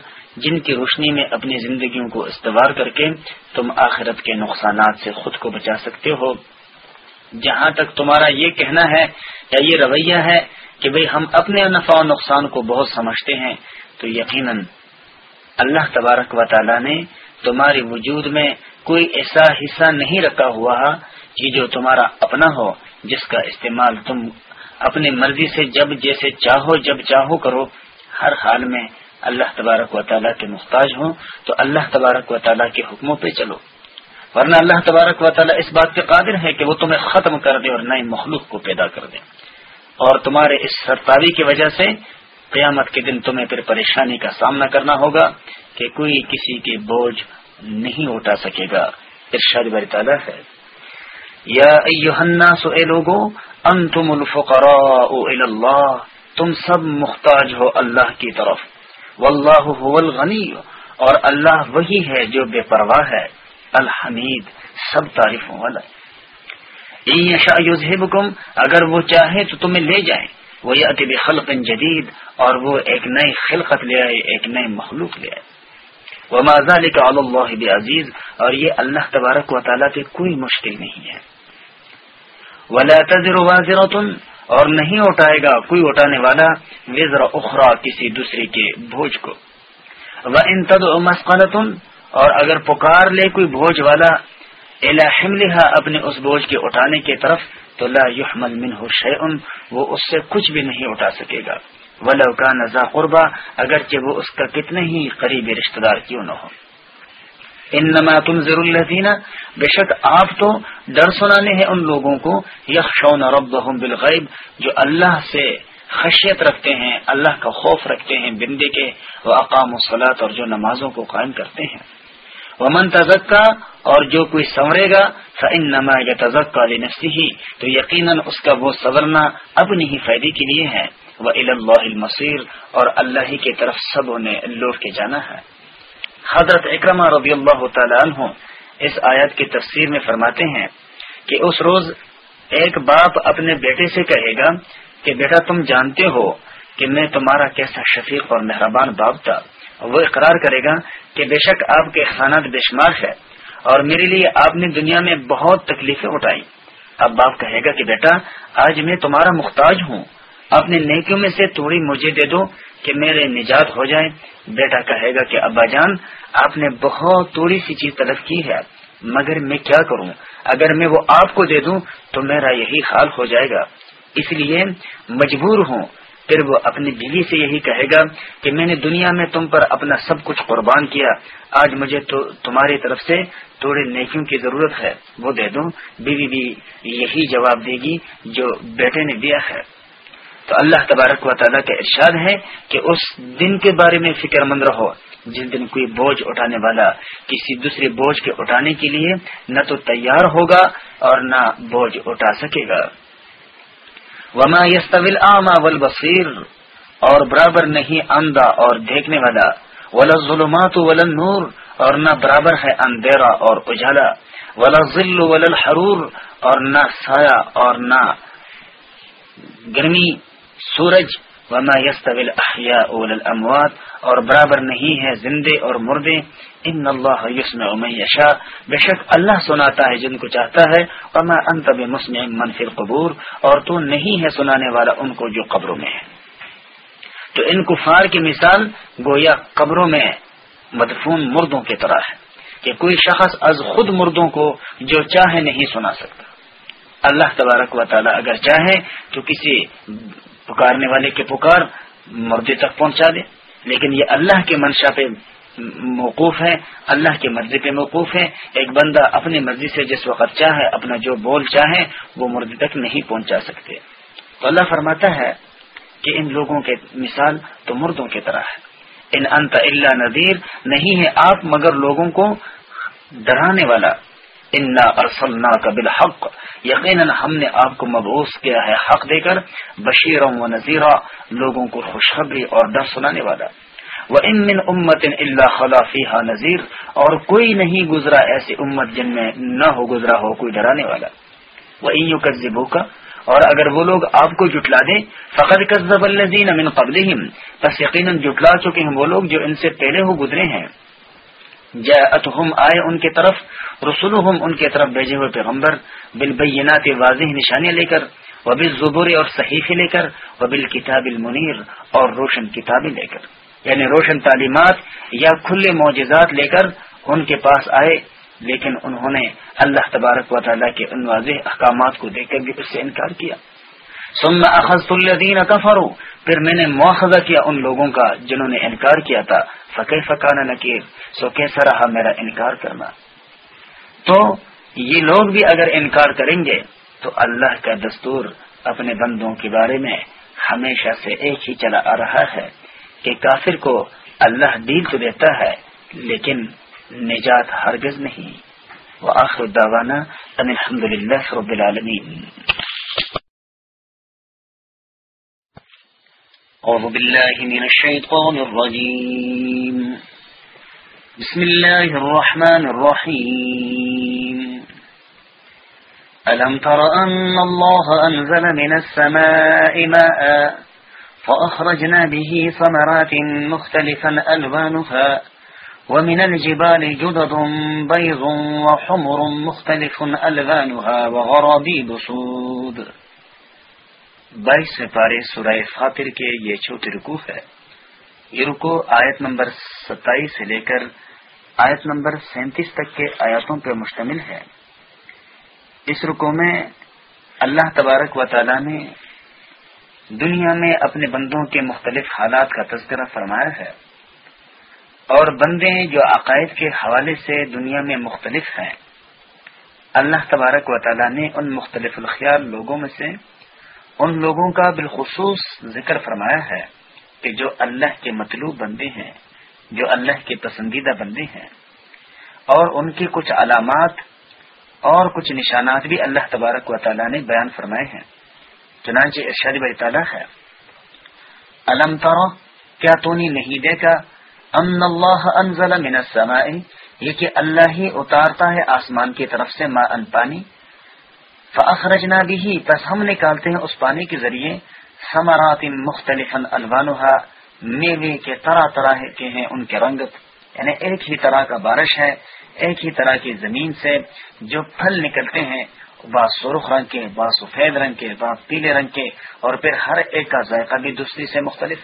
جن کی روشنی میں اپنی زندگیوں کو استوار کر کے تم آخرت کے نقصانات سے خود کو بچا سکتے ہو۔ جہاں تک تمہارا یہ کہنا ہے یا یہ رویہ ہے کہ بھئی ہم اپنے نفع و نقصان کو بہت سمجھتے ہیں، تو یقیناً اللہ تبارک و تعالی نے تمہارے وجود میں کوئی ایسا حصہ نہیں رکھا ہوا کہ جو تمہارا اپنا ہو، جس کا استعمال تم اپنی مرضی سے جب جیسے چاہو، جب چاہو کرو، ہر حال میں اللہ تبارک و تعالیٰ کے محتاج ہوں، تو اللہ تبارک و تعالیٰ کے حکموں پہ چلو۔ ورنہ اللہ تبارک و تعالیٰ اس بات پہ قادر ہے کہ وہ تمہیں ختم کر دے اور نئے مخلوق کو پیدا کر دے۔ اور تمہارے اس سرتاوی کی وجہ سے قیامت کے دن تمہیں پھر پریشانی کا سامنا کرنا ہوگا کہ کوئی کسی کے بوجھ نہیں اٹھا سکے گا۔ ارشاد بری تعالیٰ ہے۔ یا الناس، اے لوگو، انتم الفقراء اللہ، تم سب محتاج ہو اللہ کی طرف۔ واللہ هو الغنی. اور اللہ وہی ہے جو بے پرواہ ہے. الحمید. سب تعریفوں والا. یذہبکم، اگر وہ چاہے تو تمہیں لے جائیں. وہ یہ بخلق جدید، اور وہ ایک نئی خلقت لے آئے، ایک نئی مخلوق لے آئے. وہ ذلك على اللہ بعزیز. اور یہ اللہ تبارک و تعالیٰ پہ کوئی مشکل نہیں ہے. ولا تزر وازرة اور نہیں اٹھائے گا کوئی اٹھانے والا، وزر اخرا کسی دوسرے کے بوجھ کو۔ وہ ان تد اور اگر پکار لے کوئی بوجھ والا الحملہ اپنے اس بوجھ کے اٹھانے کی طرف، تو لا يحمل منه شيء، وہ اس سے کچھ بھی نہیں اٹھا سکے گا۔ ولو كان ذا قربا اگرچہ وہ اس کا کتنے ہی قریبی رشتہ دار کیوں نہ ہو۔ انما تنذر الذين بے شک آپ تو ڈر سنانے ہیں ان لوگوں کو، یخشون ربهم بالغیب، جو اللہ سے خشیت رکھتے ہیں، اللہ کا خوف رکھتے ہیں بندے کے وہ اقام الصلاۃ اور جو نمازوں کو قائم کرتے ہیں۔ ومن تزکا، اور جو کوئی سنورے گا فانما يتزكى لنفسه، تو یقینا اس کا وہ سورنا اپنی ہی فائدے کے لیے ہے۔ وہ اللہ المصیر اور اللہ ہی کی طرف سب نے لوٹ کے جانا ہے۔ حضرت اکرمہ رضی اللہ تعالی عنہ اس آیت کی تفسیر میں فرماتے ہیں کہ اس روز ایک باپ اپنے بیٹے سے کہے گا کہ بیٹا تم جانتے ہو کہ میں تمہارا کیسا شفیق اور مہربان باپ تھا۔ وہ اقرار کرے گا کہ بے شک آپ کے خانات بے شمار ہے اور میرے لیے آپ نے دنیا میں بہت تکلیفیں اٹھائی اب باپ کہے گا کہ بیٹا، آج میں تمہارا مختاج ہوں۔ اپنے نیکیوں میں سے تھوڑی مجھے دے دو کہ میرے نجات ہو جائے۔ بیٹا کہے گا کہ ابا جان، آپ نے بہت تھوڑی سی چیز طلب کی ہے، مگر میں کیا کروں؟ اگر میں وہ آپ کو دے دوں تو میرا یہی حال ہو جائے گا۔ اس لیے مجبور ہوں۔ پھر وہ اپنی بیوی سے یہی کہے گا کہ میں نے دنیا میں تم پر اپنا سب کچھ قربان کیا۔ آج مجھے تو تمہاری طرف سے تھوڑے نیکیوں کی ضرورت ہے، وہ دے دوں۔ بیوی بھی یہی جواب دے گی جو بیٹے نے دیا ہے۔ تو اللہ تبارک و تعالیٰ کا ارشاد ہے کہ اس دن کے بارے میں فکر مند رہو۔ جس دن کوئی بوجھ اٹھانے والا کسی دوسرے بوجھ کے اٹھانے کے لیے نہ تو تیار ہوگا اور نہ بوجھ اٹھا سکے گا۔ وما یستویل آما ول اور برابر نہیں اندھا اور دیکھنے والا۔ ولا ظلمات ولن نور اور نہ برابر ہے اندھیرا اور اجالا۔ ولا ذل ولل حرور اور نہ سایہ اور نہ گرمی۔ سورج، وما يستوي الاحياء والاموات اور برابر نہیں ہے زندے اور مردے۔ ان اللہ يسمع من يشاء۔ بے شک اللہ سناتا ہے جن کو چاہتا ہے۔ وما انت بمسمع من في القبور۔ اور تو نہیں ہے سنانے والا ان کو جو قبروں میں ہے۔ تو ان کفار کی مثال گویا قبروں میں مدفون مردوں کی طرح ہے۔ کہ کوئی شخص از خود مردوں کو جو چاہے نہیں سنا سکتا۔ اللہ تبارک و تعالی اگر چاہے تو کسی پکارنے والے کے پکار مردے تک پہنچا دے۔ لیکن یہ اللہ کے منشا پہ موقوف ہے، اللہ کی مرضی پہ موقوف ہے۔ ایک بندہ اپنی مرضی سے جس وقت چاہے، اپنا جو بول چاہے، وہ مردے تک نہیں پہنچا سکتے۔ تو اللہ فرماتا ہے کہ ان لوگوں کے مثال تو مردوں کی طرح ہے۔ ان انت اللہ نذیر، نہیں ہے آپ مگر لوگوں کو ڈرانے والا انا ارسلنا کا بالحق۔ یقیناً ہم نے آپ کو مبوس کیا ہے حق دے کر بشیر و نذیرہ لوگوں کو خوشخبری اور ڈر سنانے والا۔ وہ امن امت اللہ خلافی نذیر اور کوئی نہیں گزرا ایسی امت جن میں نہ ہو گزرا ہو، کوئی ڈرانے والا۔ وہ یوں کا اور اگر وہ لوگ آپ کو جٹلا دیں فقر قزب الزین امن قبل بس یقیناً جٹلا چکے ہیں وہ لوگ جو ان سے پہلے ہو گزرے ہیں۔ جم آئے ان کی طرف رسول ان کی طرف بھیجے ہوئے پیغمبر، بالبینات واضح نشانیاں لے کر وبل زبور اور صحیفے لے کر وبل کتاب المنیر اور روشن کتابیں لے کر۔ یعنی روشن تعلیمات یا کھلے معجزات لے کر ان کے پاس آئے، لیکن انہوں نے اللہ تبارک و تعالیٰ کے ان واضح احکامات کو دیکھ کر بھی اس سے انکار کیا۔ سم اخذ الدین کفرو پھر میں نے مواخذہ کیا ان لوگوں کا جنہوں نے انکار کیا تھا۔ فقہ فقان نکیر سو کیسا رہا میرا انکار کرنا تو یہ لوگ بھی اگر انکار کریں گے، تو اللہ کا دستور اپنے بندوں کے بارے میں ہمیشہ سے ایک ہی چلا آ رہا ہے کہ کافر کو اللہ دین تو دیتا ہے، لیکن نجات ہرگز نہیں۔ وہ آخر داوانا الحمد للہ رب العالمین أعوذ بالله من الشيطان الرجيم. بسم الله الرحمن الرحيم. ألم تر أن الله أنزل من السماء ماء فأخرجنا به ثمرات مختلفا ألوانها ومن الجبال جدد بيض وحمر مختلف ألوانها وغرابي بصود بائیس پارے سورہ فاتر کے یہ چھوٹے رکو ہے۔ یہ رکو آیت نمبر ستائیس سے لے کر آیت نمبر سینتیس تک کے آیاتوں پر مشتمل ہے۔ اس رکو میں اللہ تبارک و تعالی نے دنیا میں اپنے بندوں کے مختلف حالات کا تذکرہ فرمایا ہے اور بندے جو عقائد کے حوالے سے دنیا میں مختلف ہیں، اللہ تبارک و تعالی نے ان مختلف الخیال لوگوں میں سے ان لوگوں کا بالخصوص ذکر فرمایا ہے کہ جو اللہ کے مطلوب بندے ہیں، جو اللہ کے پسندیدہ بندے ہیں، اور ان کی کچھ علامات اور کچھ نشانات بھی اللہ تبارک و تعالیٰ نے بیان فرمائے ہیں۔ چنانچہ ارشاد بھائی تعالیٰ ہے۔ علم تارو کیا تو نہیں دیکھا؟ ان اللہ انزل من السماء، یہ کہ اللہ ہی اتارتا ہے آسمان کی طرف سے ما ان پانی فخرجنا بھی بس ہم نکالتے ہیں اس پانی کے ذریعے۔ ثمرات مختلف الوانها میوے کے طرح طرح کے ہیں ان کے رنگت یعنی ایک ہی طرح کا بارش ہے، ایک ہی طرح کی زمین سے جو پھل نکلتے ہیں بعض سرخ رنگ کے بعض سفید رنگ کے بعض پیلے رنگ کے، اور پھر ہر ایک کا ذائقہ بھی دوسری سے مختلف۔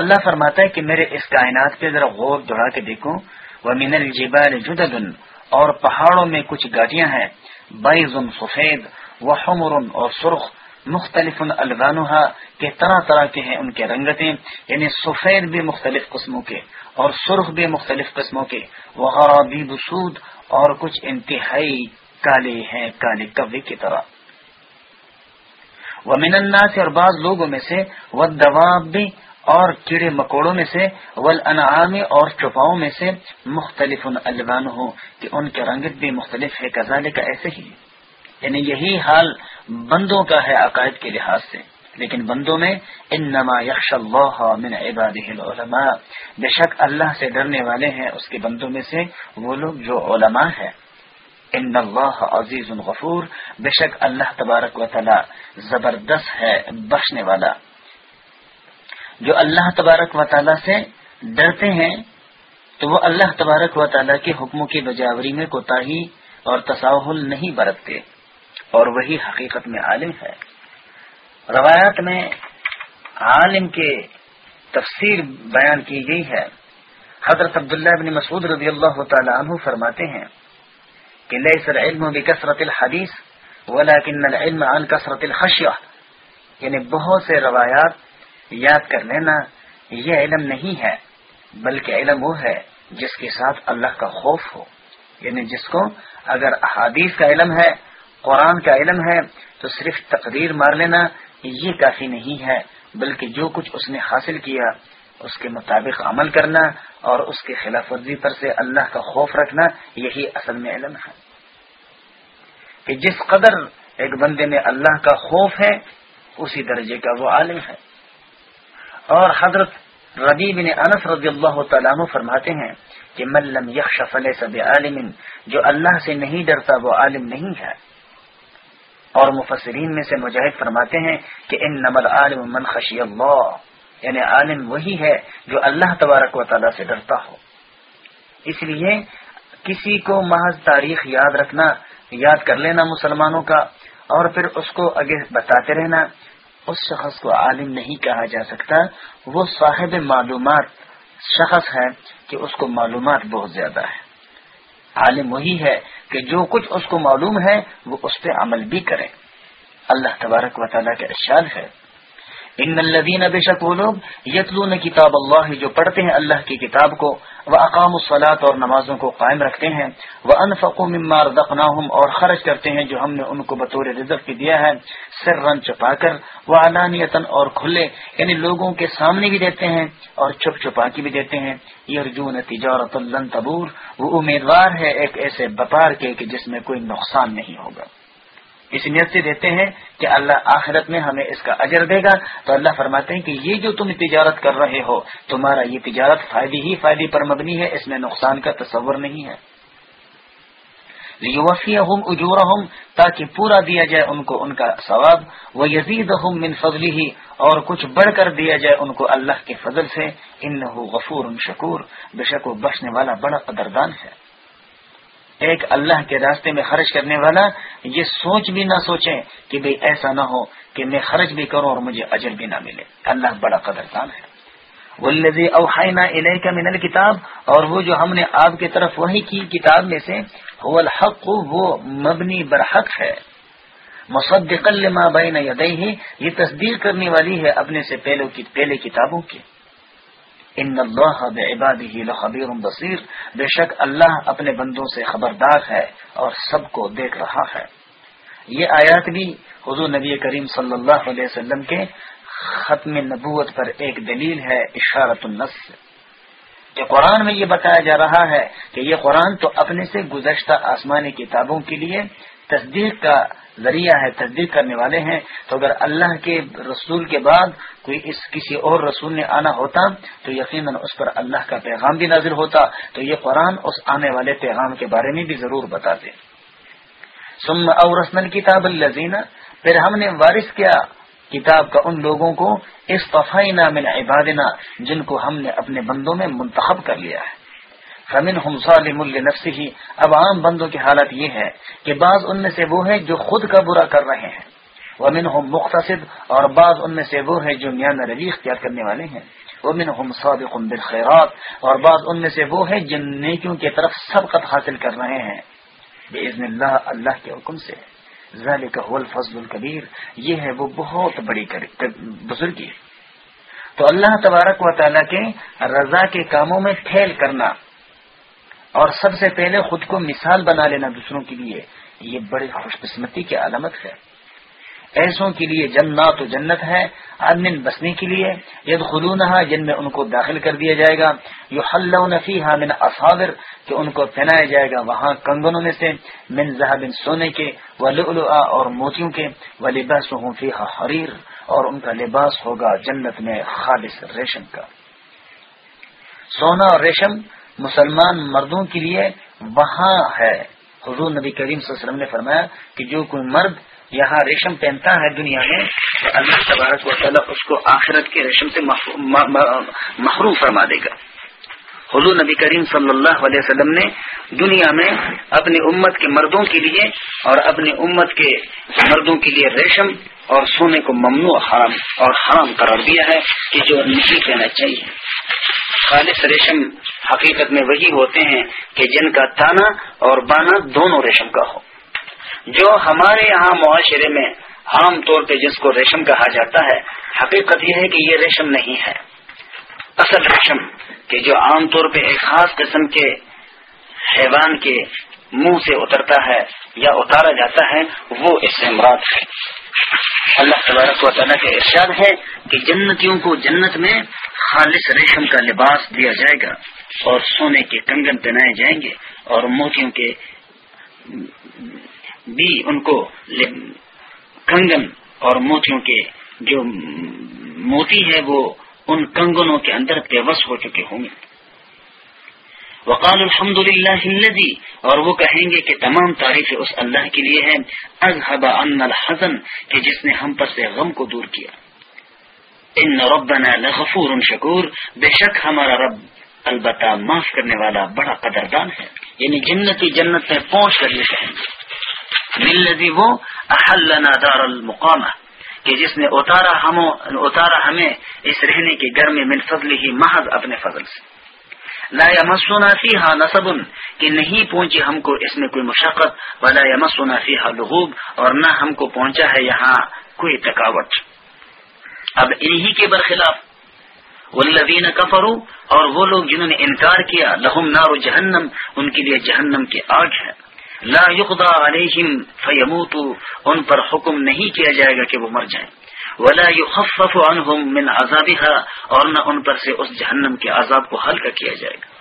اللہ فرماتا ہے کہ میرے اس کائنات پہ ذرا غور دوڑا کے دیکھوں وہ من الجبال جدد، اور پہاڑوں میں کچھ گاٹیاں ہیں۔ بیض سفید و حمر اور سرخ، مختلف الوانها کے طرح طرح کے ہیں ان کے رنگتیں یعنی سفید بھی مختلف قسموں کے اور سرخ بھی مختلف قسموں کے۔ وغیرہ بسود اور کچھ انتہائی کالے ہیں، کالے کبے کی طرح۔ وہ من الناس اور بعض لوگوں میں سے وہ بھی اور کیڑے مکوڑوں میں سے ول انعام اور چپاؤں میں سے مختلف الوان ہو کہ ان کے رنگت بھی مختلف ہے کزالے کا ایسے ہی۔ یعنی یہی حال بندوں کا ہے عقائد کے لحاظ سے۔ لیکن بندوں میں ان نما یکش اللہ من عباد العلماء۔ بے شک اللہ سے ڈرنے والے ہیں اس کے بندوں میں سے وہ لوگ جو علماء ہے ان اللہ عزیز الغفور بے شک اللہ تبارک و تعالی زبردست ہے، بخشنے والا۔ جو اللہ تبارک و تعالیٰ سے ڈرتے ہیں، تو وہ اللہ تبارک و تعالیٰ کے حکموں کی بجاوری میں کوتاہی اور تصاہل نہیں برتتے، اور وہی حقیقت میں عالم ہے۔ روایات میں عالم کے تفسیر بیان کی گئی ہے۔ حضرت عبداللہ بن مسعود رضی اللہ تعالی عنہ فرماتے ہیں کہ لیس العلم بکثرت الحدیث، ولیکن العلم عن کثرت الخشیہ۔ یعنی بہت سے روایات یاد کر لینا، یہ علم نہیں ہے، بلکہ علم وہ ہے جس کے ساتھ اللہ کا خوف ہو۔ یعنی جس کو اگر احادیث کا علم ہے، قرآن کا علم ہے، تو صرف تقریر مار لینا یہ کافی نہیں ہے، بلکہ جو کچھ اس نے حاصل کیا، اس کے مطابق عمل کرنا اور اس کے خلاف ورزی پر سے اللہ کا خوف رکھنا، یہی اصل میں علم ہے۔ کہ جس قدر ایک بندے میں اللہ کا خوف ہے، اسی درجے کا وہ عالم ہے۔ اور حضرت ربی بن انس رضی اللہ تعالیٰ فرماتے ہیں کہ ملم یکش فل سب عالم جو اللہ سے نہیں ڈرتا وہ عالم نہیں ہے۔ اور مفسرین میں سے مجاہد فرماتے ہیں کہ ان نمل عالم من خشی اللہ یعنی عالم وہی ہے جو اللہ تبارک و تعالیٰ سے ڈرتا ہو۔ اس لیے کسی کو محض تاریخ یاد رکھنا، یاد کر لینا مسلمانوں کا، اور پھر اس کو آگے بتاتے رہنا۔ اس شخص کو عالم نہیں کہا جا سکتا، وہ صاحب معلومات شخص ہے کہ اس کو معلومات بہت زیادہ ہے۔ عالم وہی ہے کہ جو کچھ اس کو معلوم ہے، وہ اس پہ عمل بھی کرے۔ اللہ تبارک و تعالیٰ کا اشار ہے۔ ان الدین بے شک وہ لوگ یتلون کتاب اللہ جو پڑھتے ہیں اللہ کی کتاب کو وہ اقام الصلاط اور نمازوں کو قائم رکھتے ہیں وہ انفقو ممار دفناہم اور خرچ کرتے ہیں جو ہم نے ان کو بطور رزق کی دیا ہے سر رن چپا کر وہ علانیتن اور کھلے یعنی لوگوں کے سامنے بھی دیتے ہیں اور چھپ چھپا کے بھی دیتے ہیں۔ یہ ارجون تجارت اللہ تبور، وہ امیدوار ہے ایک ایسے بپار کے کہ جس میں کوئی نقصان نہیں ہوگا۔ اس نیت سے دیتے ہیں کہ اللہ آخرت میں ہمیں اس کا اجر دے گا۔ تو اللہ فرماتے ہیں کہ یہ جو تم تجارت کر رہے ہو، تمہارا یہ تجارت فائدی ہی فائدے پر مبنی ہے، اس میں نقصان کا تصور نہیں ہے۔ اجور تاکہ پورا دیا جائے ان کو ان کا ثواب۔ وہ یزید من فضلی ہی اور کچھ بڑھ کر دیا جائے ان کو اللہ کے فضل سے۔ ان غفور شکور بے شک وہ بخشنے والا بڑا قدردان ہے۔ ایک اللہ کے راستے میں خرچ کرنے والا یہ سوچ بھی نہ سوچے کہ بھئی ایسا نہ ہو کہ میں خرچ بھی کروں اور مجھے اجر بھی نہ ملے۔ اللہ بڑا قدردان ہے۔ ولزی اوحینا علیہ کا من الکتاب، اور وہ جو ہم نے آپ کی طرف وہی کی کتاب میں سے، هو الحق، وہ مبنی برحق ہے۔ مصدق لما بین یدیہ، یہ تصدیق کرنے والی ہے اپنے سے پہلے کتابوں کی۔ ان اللہ بعباده لخبیر بصیر بے شک اللہ اپنے بندوں سے خبردار ہے اور سب کو دیکھ رہا ہے۔ یہ آیات بھی حضور نبی کریم صلی اللہ علیہ وسلم کے ختم نبوت پر ایک دلیل ہے اشارت النس کہ قرآن میں یہ بتایا جا رہا ہے کہ یہ قرآن تو اپنے سے گزشتہ آسمانی کتابوں کے لیے تصدیق کا ذریعہ ہے، تصدیق کرنے والے ہیں۔ تو اگر اللہ کے رسول کے بعد کوئی اس کسی اور رسول نے آنا ہوتا، تو یقیناً اس پر اللہ کا پیغام بھی نازل ہوتا۔ تو یہ قرآن اس آنے والے پیغام کے بارے میں بھی ضرور بتا دے سم اور رسم کتاب الزینہ پھر ہم نے وارث کیا کتاب کا ان لوگوں کو اس من عبادنا، جن کو ہم نے اپنے بندوں میں منتخب کر لیا ہے۔ فمن ہم صالم النفسی ہی اب عام بندوں کی حالت یہ ہے کہ بعض ان میں سے وہ ہے جو خود کا برا کر رہے ہیں۔ ومن ہم مختصد اور بعض ان میں سے وہ ہے جو میاں روی اختیار کرنے والے ہیں۔ ومن ہم صادق بالخیرات اور بعض ان میں سے وہ ہے جن نیکیوں کی طرف سبقت حاصل کر رہے ہیں۔ بے اللہ اللہ کے حکم سے۔ ذالک هو الفضل الکبیر یہ ہے وہ بہت بڑی بزرگی۔ تو اللہ تبارک و تعالیٰ کے رضا کے کاموں میں پھیل کرنا۔ اور سب سے پہلے خود کو مثال بنا لینا دوسروں کے لیے، یہ بڑی خوش قسمتی کی علامت ہے۔ ایسوں کے لیے جنات و جنت ہے آدمن بسنے کے لیے ید خلونہ جن میں ان کو داخل کر دیا جائے گا۔ یو حل من اصابر، کہ ان کو پہنایا جائے گا وہاں کنگنوں میں سے، من زہبن سونے کے، و اور موتیوں کے، و لباس حریر، اور ان کا لباس ہوگا جنت میں خالص ریشم کا۔ سونا اور ریشم مسلمان مردوں کے لیے وہاں ہے۔ حضور نبی کریم صلی اللہ علیہ وسلم نے فرمایا کہ جو کوئی مرد یہاں ریشم پہنتا ہے دنیا میں، تو اللہ تبارک و تعالیٰ اس کو آخرت کے ریشم سے محروم فرما دے گا۔ حضور نبی کریم صلی اللہ علیہ وسلم نے دنیا میں اپنی امت کے مردوں کے لیے اور اپنی امت کے مردوں کے لیے ریشم اور سونے کو ممنوع، حرام اور حرام قرار دیا ہے کہ جو نہیں کہنا چاہیے۔ خالص ریشم حقیقت میں وہی ہوتے ہیں کہ جن کا تانا اور بانا دونوں ریشم کا ہو۔ جو ہمارے یہاں معاشرے میں عام طور پہ جس کو ریشم کہا جاتا ہے، حقیقت یہ ہے کہ یہ ریشم نہیں ہے۔ اصل ریشم کہ جو عام طور پہ ایک خاص قسم کے حیوان کے منہ سے اترتا ہے یا اتارا جاتا ہے، وہ اس سے مراد ہے۔ اللہ تبارک و تعالیٰ کا ارشاد ہے کہ جنتیوں کو جنت میں خالص ریشم کا لباس دیا جائے گا۔ اور سونے کے کنگن پہنائے جائیں گے اور موتیوں کے بھی ان کو کنگن اور موتیوں کے جو موتی ہے وہ ان کنگنوں کے اندر پیوس ہو چکے ہوں گے۔ وقال الحمد للہ اور وہ کہیں گے کہ تمام تعریف اس اللہ کے لیے ہے اذهب عنا الحزن کہ جس نے ہم پر سے غم کو دور کیا۔ ان ربنا لغفور شکور۔ بے شک ہمارا رب البتہ معاف کرنے والا بڑا قدردان ہے۔ یعنی جنتی جنت میں پہنچ کر یہ کہیں ملزی وہ احلنا دار المقامہ کہ جس نے اتارا ہم اتارا ہمیں اس رہنے کے گھر میں من فضل ہی محض اپنے فضل سے۔ لا یمسونا فیہا نصب، کہ نہیں پہنچی ہم کو اس میں کوئی مشقت، ولا یمسونا فیہا لغوب، اور نہ ہم کو پہنچا ہے یہاں کوئی تکاوٹ اب انہی کے برخلاف والذین کفروا، اور وہ لوگ جنہوں نے انکار کیا، لہم نار جہنم، ان کے لیے جہنم کی آگ ہے۔ لا یقضا علیہم فیموتوا، ان پر حکم نہیں کیا جائے گا کہ وہ مر جائیں۔ ولا يخفف عنهم من عذابها اور نہ ان پر سے اس جہنم کے عذاب کو ہلکا کیا جائے گا۔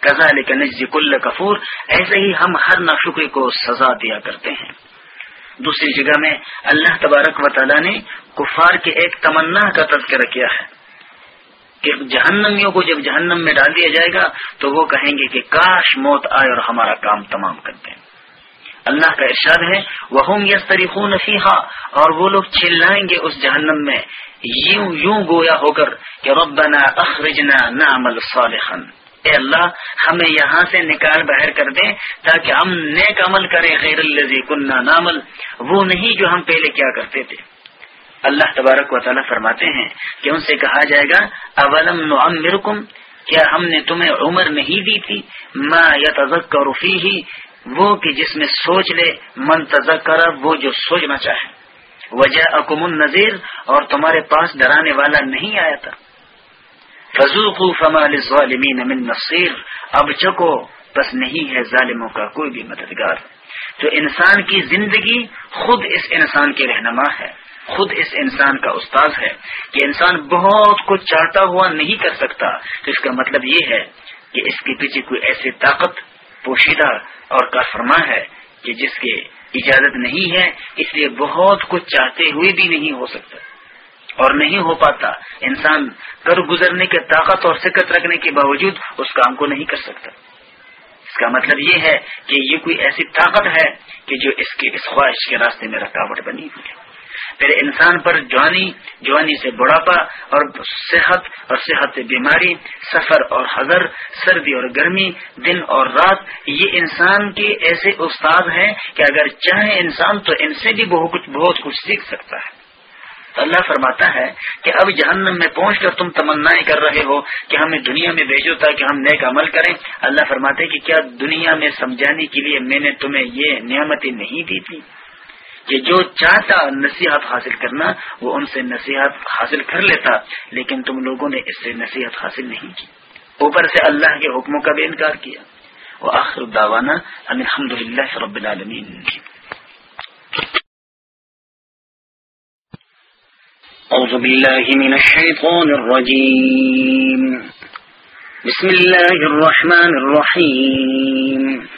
کذالک نجزی کل کفور، ایسے ہی ہم ہر ناشکری کو سزا دیا کرتے ہیں۔ دوسری جگہ میں اللہ تبارک و تعالی نے کفار کے ایک تمنا کا تذکرہ کیا ہے۔ کہ جہنمیوں کو جب جہنم میں ڈال دیا جائے گا تو وہ کہیں گے کہ کاش موت آئے اور ہمارا کام تمام کر دیں۔ اللہ کا ارشاد ہے وہ یس طریقوں نفیحا اور وہ لوگ چلائیں گے اس جہنم میں۔ یوں یوں گویا ہو کر کہ ربنا اخرجنا نعمل صالحا۔ اے اللہ، ہمیں یہاں سے نکال بہر کر دیں تاکہ ہم نیک عمل کریں غیر الذی کننا نعمل۔ وہ نہیں جو ہم پہلے کیا کرتے تھے۔ اللہ تبارک و تعالیٰ فرماتے ہیں کہ ان سے کہا جائے گا، اولم نعمرکم؟ کیا ہم نے تمہیں عمر نہیں دی تھی؟ ما یتذکر فیہ، وہ کہ جس میں سوچ لے، من تذکر، وہ جو سوچنا چاہے وجہ اکم النظیر اور تمہارے پاس ڈرانے والا نہیں آیا تھا۔ فضول فما ظالمین من نصیر، اب چکو، بس نہیں ہے ظالموں کا کوئی بھی مددگار۔ تو انسان کی زندگی خود اس انسان کے رہنما ہے۔ خود اس انسان کا استاد ہے کہ انسان بہت کچھ چاہتا ہوا نہیں کر سکتا تو اس کا مطلب یہ ہے کہ اس کے پیچھے کوئی ایسی طاقت، پوشیدہ اور کافرما ہے کہ جس کے اجازت نہیں ہے، اس لیے بہت کچھ چاہتے ہوئے بھی نہیں ہو سکتا اور نہیں ہو پاتا۔ انسان کر گزرنے کے طاقت اور سکت رکھنے کے باوجود اس کام کو نہیں کر سکتا۔ اس کا مطلب یہ ہے کہ یہ کوئی ایسی طاقت ہے کہ جو اس کے اس خواہش کے راستے میں رکاوٹ بنی ہوئی ہے۔ پھر انسان پر جوانی جوانی سے بڑھاپا اور صحت اور صحت سے بیماری، سفر اور حضر، سردی اور گرمی، دن اور رات، یہ انسان کے ایسے استاد ہیں کہ اگر چاہے انسان تو ان سے بھی بہت کچھ بہت کچھ سیکھ سکتا ہے۔ تو اللہ فرماتا ہے کہ اب جہنم میں پہنچ کر تم تمنا کر رہے ہو کہ ہمیں دنیا میں بھیجو تاکہ ہم نیک عمل کریں۔ اللہ فرماتے کہ کیا دنیا میں سمجھانے کے لیے میں نے تمہیں یہ نعمتیں نہیں دی تھی کہ جو چاہتا نصیحت حاصل کرنا، وہ ان سے نصیحت حاصل کر لیتا، لیکن تم لوگوں نے اس سے نصیحت حاصل نہیں کی۔ اوپر سے اللہ کے حکموں کا بھی انکار کیا۔ وہ آخر داوانا الحمد للہ رب العالمین۔ أعوذ بالله من الشيطان الرجيم بسم الله الرحمن الرحيم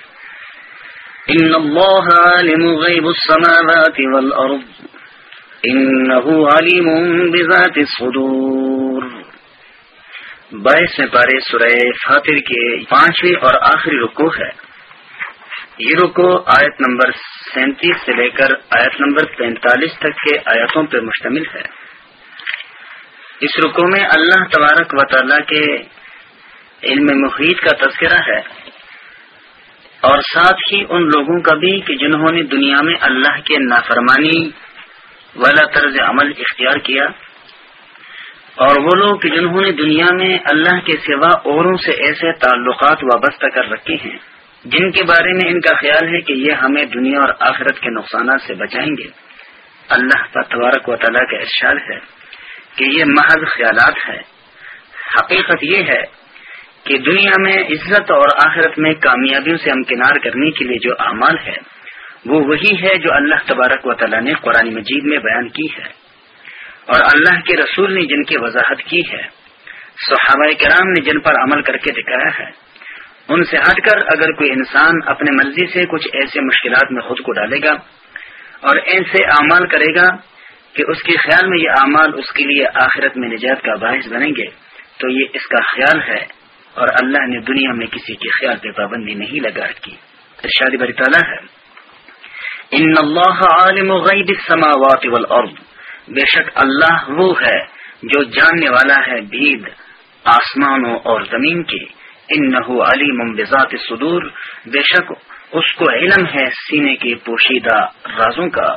إن الله عالم غيب السماوات والأرض إنه عليم بذات الصدور۔ بائیس میں پارے سورہ فاتر کے پانچویں اور آخری رکو ہے۔ یہ رکو آیت نمبر سینتیس سے لے کر آیت نمبر پینتالیس تک کے آیتوں پر مشتمل ہے۔ اس رکو میں اللہ تبارک و تعالیٰ کے علم محیط کا تذکرہ ہے۔ اور ساتھ ہی ان لوگوں کا بھی کہ جنہوں نے دنیا میں اللہ کے نافرمانی والا طرز عمل اختیار کیا، اور وہ لوگ کہ جنہوں نے دنیا میں اللہ کے سوا اوروں سے ایسے تعلقات وابستہ کر رکھے ہیں، جن کے بارے میں ان کا خیال ہے کہ یہ ہمیں دنیا اور آخرت کے نقصانات سے بچائیں گے۔ اللہ کا تبارک و تعالیٰ کا ارشاد ہے کہ یہ محض خیالات ہے حقیقت یہ ہے کہ دنیا میں عزت اور آخرت میں کامیابیوں سے امکنار کرنے کے لیے جو اعمال ہے وہ وہی ہے جو اللہ تبارک و تعالیٰ نے قرآن مجید میں بیان کی ہے۔ اور اللہ کے رسول نے جن کی وضاحت کی ہے، صحابہ کرام نے جن پر عمل کر کے دکھایا ہے۔ ان سے ہٹ کر اگر کوئی انسان اپنے مرضی سے کچھ ایسے مشکلات میں خود کو ڈالے گا اور ایسے اعمال کرے گا کہ اس کے خیال میں یہ اعمال اس کے لیے آخرت میں نجات کا باعث بنیں گے، تو یہ اس کا خیال ہے۔ اور اللہ نے دنیا میں کسی کے خیال پہ پابندی نہیں لگا رکھی۔ ارشاد بری تعالیٰ ہے۔ ان اللہ عالم غیب السماوات والارض۔ بے شک اللہ وہ ہے جو جاننے والا ہے بھید آسمانوں اور زمین کی ان علی بذات صدور بے شک اس کو علم ہے سینے کے پوشیدہ رازوں کا۔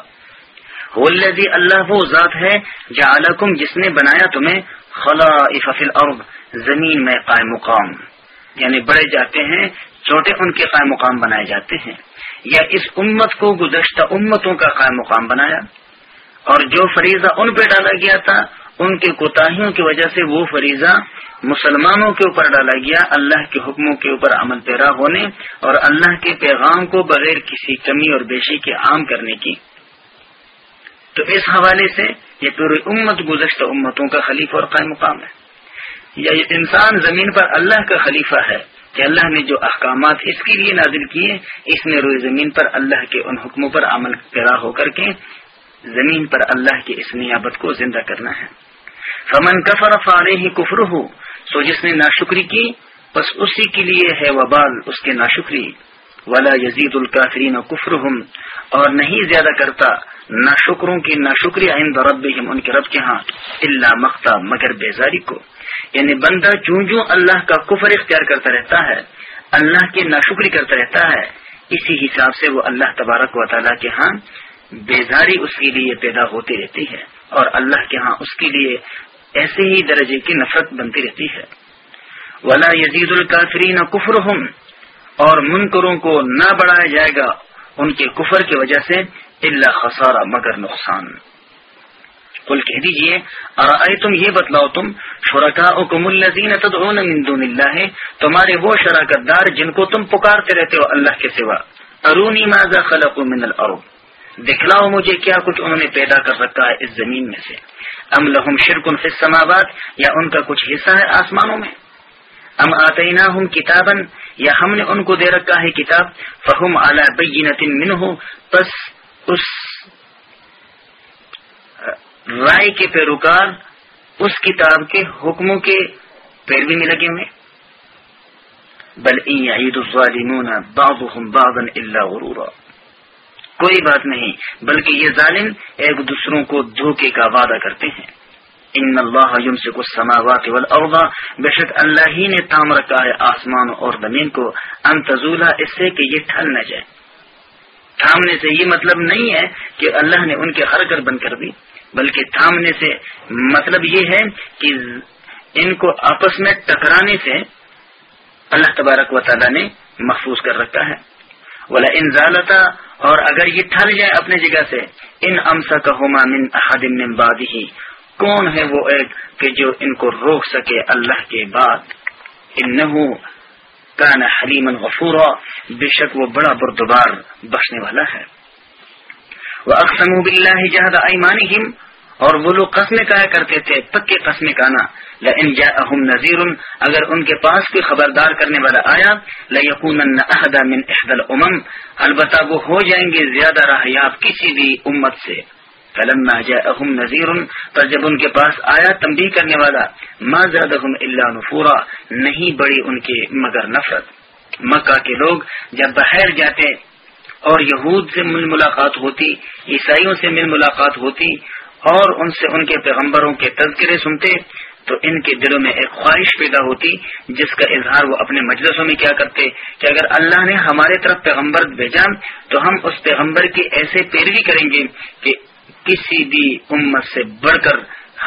اللہ وہ ذات ہے جعلکم، جس نے بنایا تمہیں۔ خلائف فی الارض، زمین میں قائم مقام۔ یعنی بڑے جاتے ہیں، چھوٹے ان کے قائم مقام بنائے جاتے ہیں۔ یا اس امت کو گزشتہ امتوں کا قائم مقام بنایا۔ اور جو فریضہ ان پہ ڈالا گیا تھا، ان کے کوتاہیوں کی وجہ سے وہ فریضہ مسلمانوں کے اوپر ڈالا گیا، اللہ کے حکموں کے اوپر عمل پیرا ہونے اور اللہ کے پیغام کو بغیر کسی کمی اور بیشی کے عام کرنے کی۔ تو اس حوالے سے یہ پوری امت گزشتہ امتوں کا خلیفہ اور قائم مقام ہے۔ یا یہ انسان زمین پر اللہ کا خلیفہ ہے کہ اللہ نے جو احکامات اس کے لیے نازل کیے، اس نے روئے زمین پر اللہ کے ان حکموں پر عمل پیرا ہو کر کے زمین پر اللہ کی اس نیابت کو زندہ کرنا ہے۔ فمن کفر فارے ہی کفر ہو سو جس نے ناشکری کی، بس اسی کے لیے ہے وبال، اس کے ناشکری۔ ولا یزید القافرین کفر اور نہیں زیادہ کرتا نہ شکروں کی نہ شکری عند ربهم ان کے رب کے ہاں اللہ مختا مگر بیزاری کو۔ یعنی بندہ چون چوں اللہ کا کفر اختیار کرتا رہتا ہے، اللہ کی ناشکری کرتا رہتا ہے، اسی حساب سے وہ اللہ تبارک و تعالیٰ کے ہاں بیزاری اس کے لیے پیدا ہوتی رہتی ہے، اور اللہ کے ہاں اس کے لیے ایسے ہی درجے کی نفرت بنتی رہتی ہے۔ ولا یزید القافرین کفر اور منکروں کو نہ بڑھایا جائے گا، ان کے کفر کی وجہ سے اللہ خسارہ مگر نقصان۔ کل کہہ دیجیے تم یہ بتلاؤ تم شرکا حکم الزین دون اللہ، تمہارے وہ شراکت دار جن کو تم پکارتے رہتے ہو اللہ کے سوا۔ ارونی ماضا خلق من الارض۔ دکھلاؤ مجھے کیا کچھ انہوں نے پیدا کر رکھا ہے اس زمین میں سے۔ ام لہم شرکن فی السماوات، یا ان کا کچھ حصہ ہے آسمانوں میں؟ ام آتینا ہم کتابن یا ہم نے ان کو دے رکھا ہے کتاب، فہم اعلی بینت منہ، پس اس رائے کے پیروکار اس کتاب کے حکموں کے پیروی میں لگے ہوئے۔ بل عید الظالمون بعضهم بعضا الا غرورا۔ کوئی بات نہیں، بلکہ یہ ظالم ایک دوسروں کو دھوکے کا وعدہ کرتے ہیں۔ ان اللہ يمسك السماوات والارض، بے شک اللہ ہی نے تام رکھا ہے آسمان اور زمین کو۔ ان تزولا اس سے کہ یہ ٹھل نہ جائے۔ تھامنے سے یہ مطلب نہیں ہے کہ اللہ نے ان کے حرکت بند کر دی، بلکہ تھامنے سے مطلب یہ ہے کہ ان کو آپس میں ٹکرانے سے اللہ تبارک و تعالیٰ نے محفوظ کر رکھا ہے۔ بولا ان ضالتا اور اگر یہ ٹھل جائے اپنے جگہ سے ان امسا کا ہوما من من بعد ہی کون ہے وہ ایک کہ جو ان کو روک سکے اللہ کے بعد؟ ان کان حلیم غفورا، بے شک وہ بڑا بردبار بخشنے والا ہے۔ وہ اقسم بلّہ جہد ایمان اور وہ لوگ قسمیں کہا کرتے تھے، پکے قسمیں کہنا لن جاءهم نذیر اگر ان کے پاس کوئی خبردار کرنے والا آیا، ليكونن احد من احد الامم البتہ وہ ہو جائیں گے زیادہ راہیاب کسی بھی امت سے۔ فلما جاءهم نذیر، پر جب ان کے پاس آیا تنبیہ کرنے والا، ما زادهم الا نفورا، نہیں بڑی ان کے مگر نفرت۔ مکہ کے لوگ جب بحیر جاتے اور یہود سے مل ملاقات ہوتی، عیسائیوں سے مل ملاقات ہوتی، اور ان سے ان کے پیغمبروں کے تذکرے سنتے، تو ان کے دلوں میں ایک خواہش پیدا ہوتی، جس کا اظہار وہ اپنے مجلسوں میں کیا کرتے، کہ اگر اللہ نے ہمارے طرف پیغمبر بھیجا، تو ہم اس پیغمبر کی ایسے پیروی کریں گے کہ کسی بھی امت سے بڑھ کر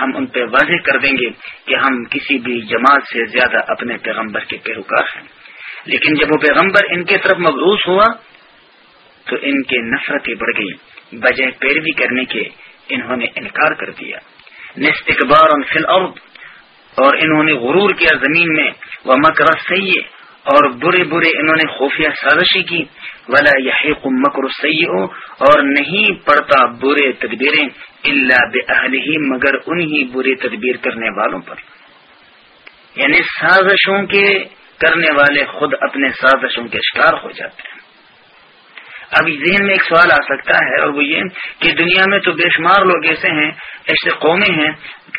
ہم ان پہ واضح کر دیں گے کہ ہم کسی بھی جماعت سے زیادہ اپنے پیغمبر کے پیروکار ہیں۔ لیکن جب وہ پیغمبر ان کی طرف مبروس ہوا، تو ان کے نفرتیں بڑھ گئی بجائے پیروی کرنے کے انہوں نے انکار کر دیا۔ نستقبار فی الارض، اور انہوں نے غرور کیا زمین میں۔ وہ مکر سی اور برے برے انہوں نے خفیہ سازشی کی۔ ولا یحیق مکر سی اور نہیں پڑتا برے تدبیریں اللہ بے ہی مگر انہی برے تدبیر کرنے والوں پر۔ یعنی سازشوں کے کرنے والے خود اپنے سازشوں کے شکار ہو جاتے ہیں۔ اب ذہن میں ایک سوال آ سکتا ہے اور وہ یہ کہ دنیا میں تو بے شمار لوگ ایسے ہیں ایسے قومیں ہیں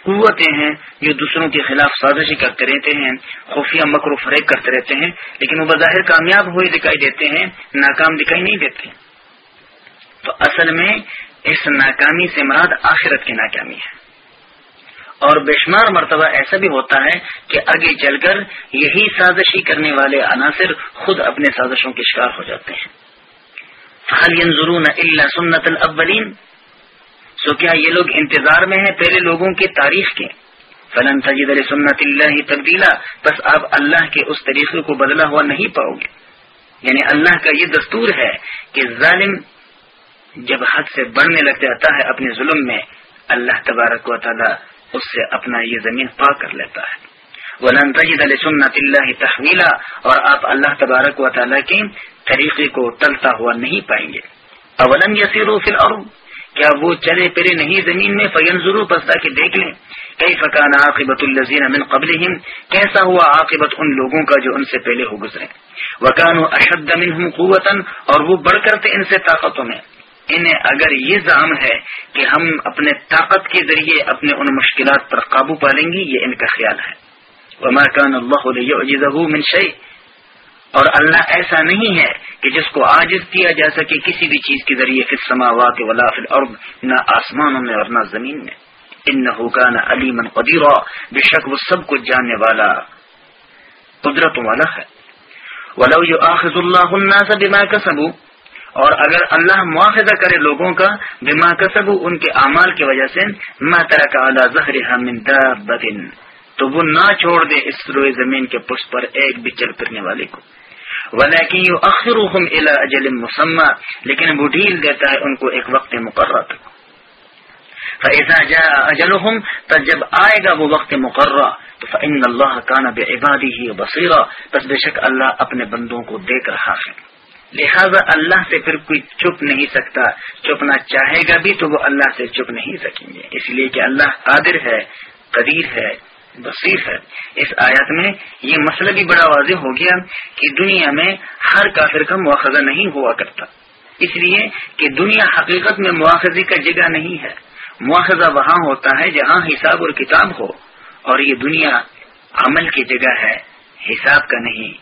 قوتیں ہیں جو دوسروں کے خلاف سازشی کرتے رہتے ہیں، خفیہ مکر و فریب کرتے رہتے ہیں، لیکن وہ بظاہر کامیاب ہوئے دکھائی دیتے ہیں، ناکام دکھائی نہیں دیتے۔ تو اصل میں اس ناکامی سے مراد آخرت کی ناکامی ہے۔ اور بے شمار مرتبہ ایسا بھی ہوتا ہے کہ آگے چل کر یہی سازشی کرنے والے عناصر خود اپنے سازشوں کے شکار ہو جاتے ہیں۔ فہل ينظرون الا سنت الاولین سو کیا یہ لوگ انتظار میں ہیں پہلے لوگوں کے تاریخ کے؟ فلن تجد سنت اللہ تبدیلا بس آپ اللہ کے اس طریقے کو بدلا ہوا نہیں پاؤ گے۔ یعنی اللہ کا یہ دستور ہے کہ ظالم جب حد سے بڑھنے لگ جاتا ہے اپنے ظلم میں، اللہ تبارک و تعالی اس سے اپنا یہ زمین پا کر لیتا ہے۔ ولن تجد سنت اللہ تحویلا اور آپ اللہ تبارک و تعالیٰ کے طریقے کو ٹلتا ہوا نہیں پائیں گے۔ اولم یسیرو فی الارض کیا وہ چلے پھرے نہیں زمین میں؟ فین ضرور پستا کے دیکھ لیں۔ کئی فقان عاقبت الزین من قبل کیسا ہوا عاقبت ان لوگوں کا جو ان سے پہلے ہو گزرے؟ وکان اشد منہم قوتن اور وہ بڑھ کر تھے ان سے طاقتوں میں۔ انہیں اگر یہ زام ہے کہ ہم اپنے طاقت کے ذریعے اپنے ان مشکلات پر قابو پالیں گے یہ ان کا خیال ہے۔ وما كان الله ليعجزه من شيء۔ اور اللہ ایسا نہیں ہے کہ جس کو عاجز کیا جا سکے کسی بھی چیز کے ذریعے فی السماوات ولا فی الارض، نہ آسمانوں میں اور نہ زمین میں۔ انه كان عليما قديرا بشک وہ سب کچھ جاننے والا قدرت والا ہے۔ ولو يؤاخذ الله الناس بما كسبوا، اور اگر اللہ مواخذہ کرے لوگوں کا بما كسبوا، ان کے اعمال کی وجہ سے، ما ترك على ظهرها من دابه تو وہ نہ چھوڑ دے اس روئے زمین کے پشت پر ایک بھی چل پھرنے والے کو۔ ولیکن اخر اجل مسمہ لیکن وہ ڈھیل دیتا ہے ان کو ایک وقت مقرر فیضا جا اجل تب جب آئے گا وہ وقت مقررہ، تو فن اللہ کانا بے عبادی ہی بصیرہ بس بے شک اللہ اپنے بندوں کو دیکھ رہا ہے۔ لہذا اللہ سے پھر کوئی چپ نہیں سکتا۔ چپنا چاہے گا بھی تو وہ اللہ سے چپ نہیں سکیں گے۔ اس لیے کہ اللہ قادر ہے، قدیر ہے۔ بصیر ہے۔ اس آیت میں یہ مسئلہ بھی بڑا واضح ہو گیا کہ دنیا میں ہر کافر کا مواخذہ نہیں ہوا کرتا۔ اس لیے کہ دنیا حقیقت میں مواخذے کا جگہ نہیں ہے۔ مواخذہ وہاں ہوتا ہے جہاں حساب اور کتاب ہو۔ اور یہ دنیا عمل کی جگہ ہے، حساب کا نہیں۔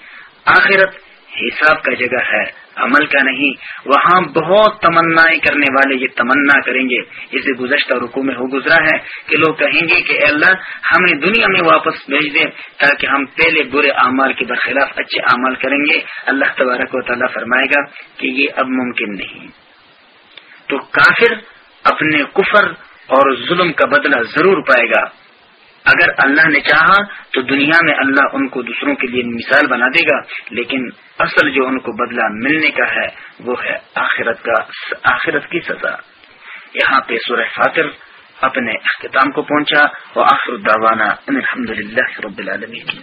آخرت حساب کا جگہ ہے۔ عمل کا نہیں، وہاں بہت تمنا کرنے والے یہ تمنا کریں گے۔ اسے گزشتہ رکو میں ہو گزرا ہے کہ لوگ کہیں گے کہ اے اللہ ہمیں دنیا میں واپس بھیج دے تاکہ ہم پہلے برے اعمال کے برخلاف اچھے اعمال کریں گے۔ اللہ تبارک و تعالیٰ فرمائے گا کہ یہ اب ممکن نہیں۔ تو کافر اپنے کفر اور ظلم کا بدلہ ضرور پائے گا۔ اگر اللہ نے چاہا تو دنیا میں اللہ ان کو دوسروں کے لیے مثال بنا دے گا، لیکن اصل جو ان کو بدلہ ملنے کا ہے، وہ ہے آخرت کا آخرت کی سزا۔ یہاں پہ سورہ فاتر اپنے اختتام کو پہنچا وہ آخر الداوانہ الحمد للہ رب العالمین۔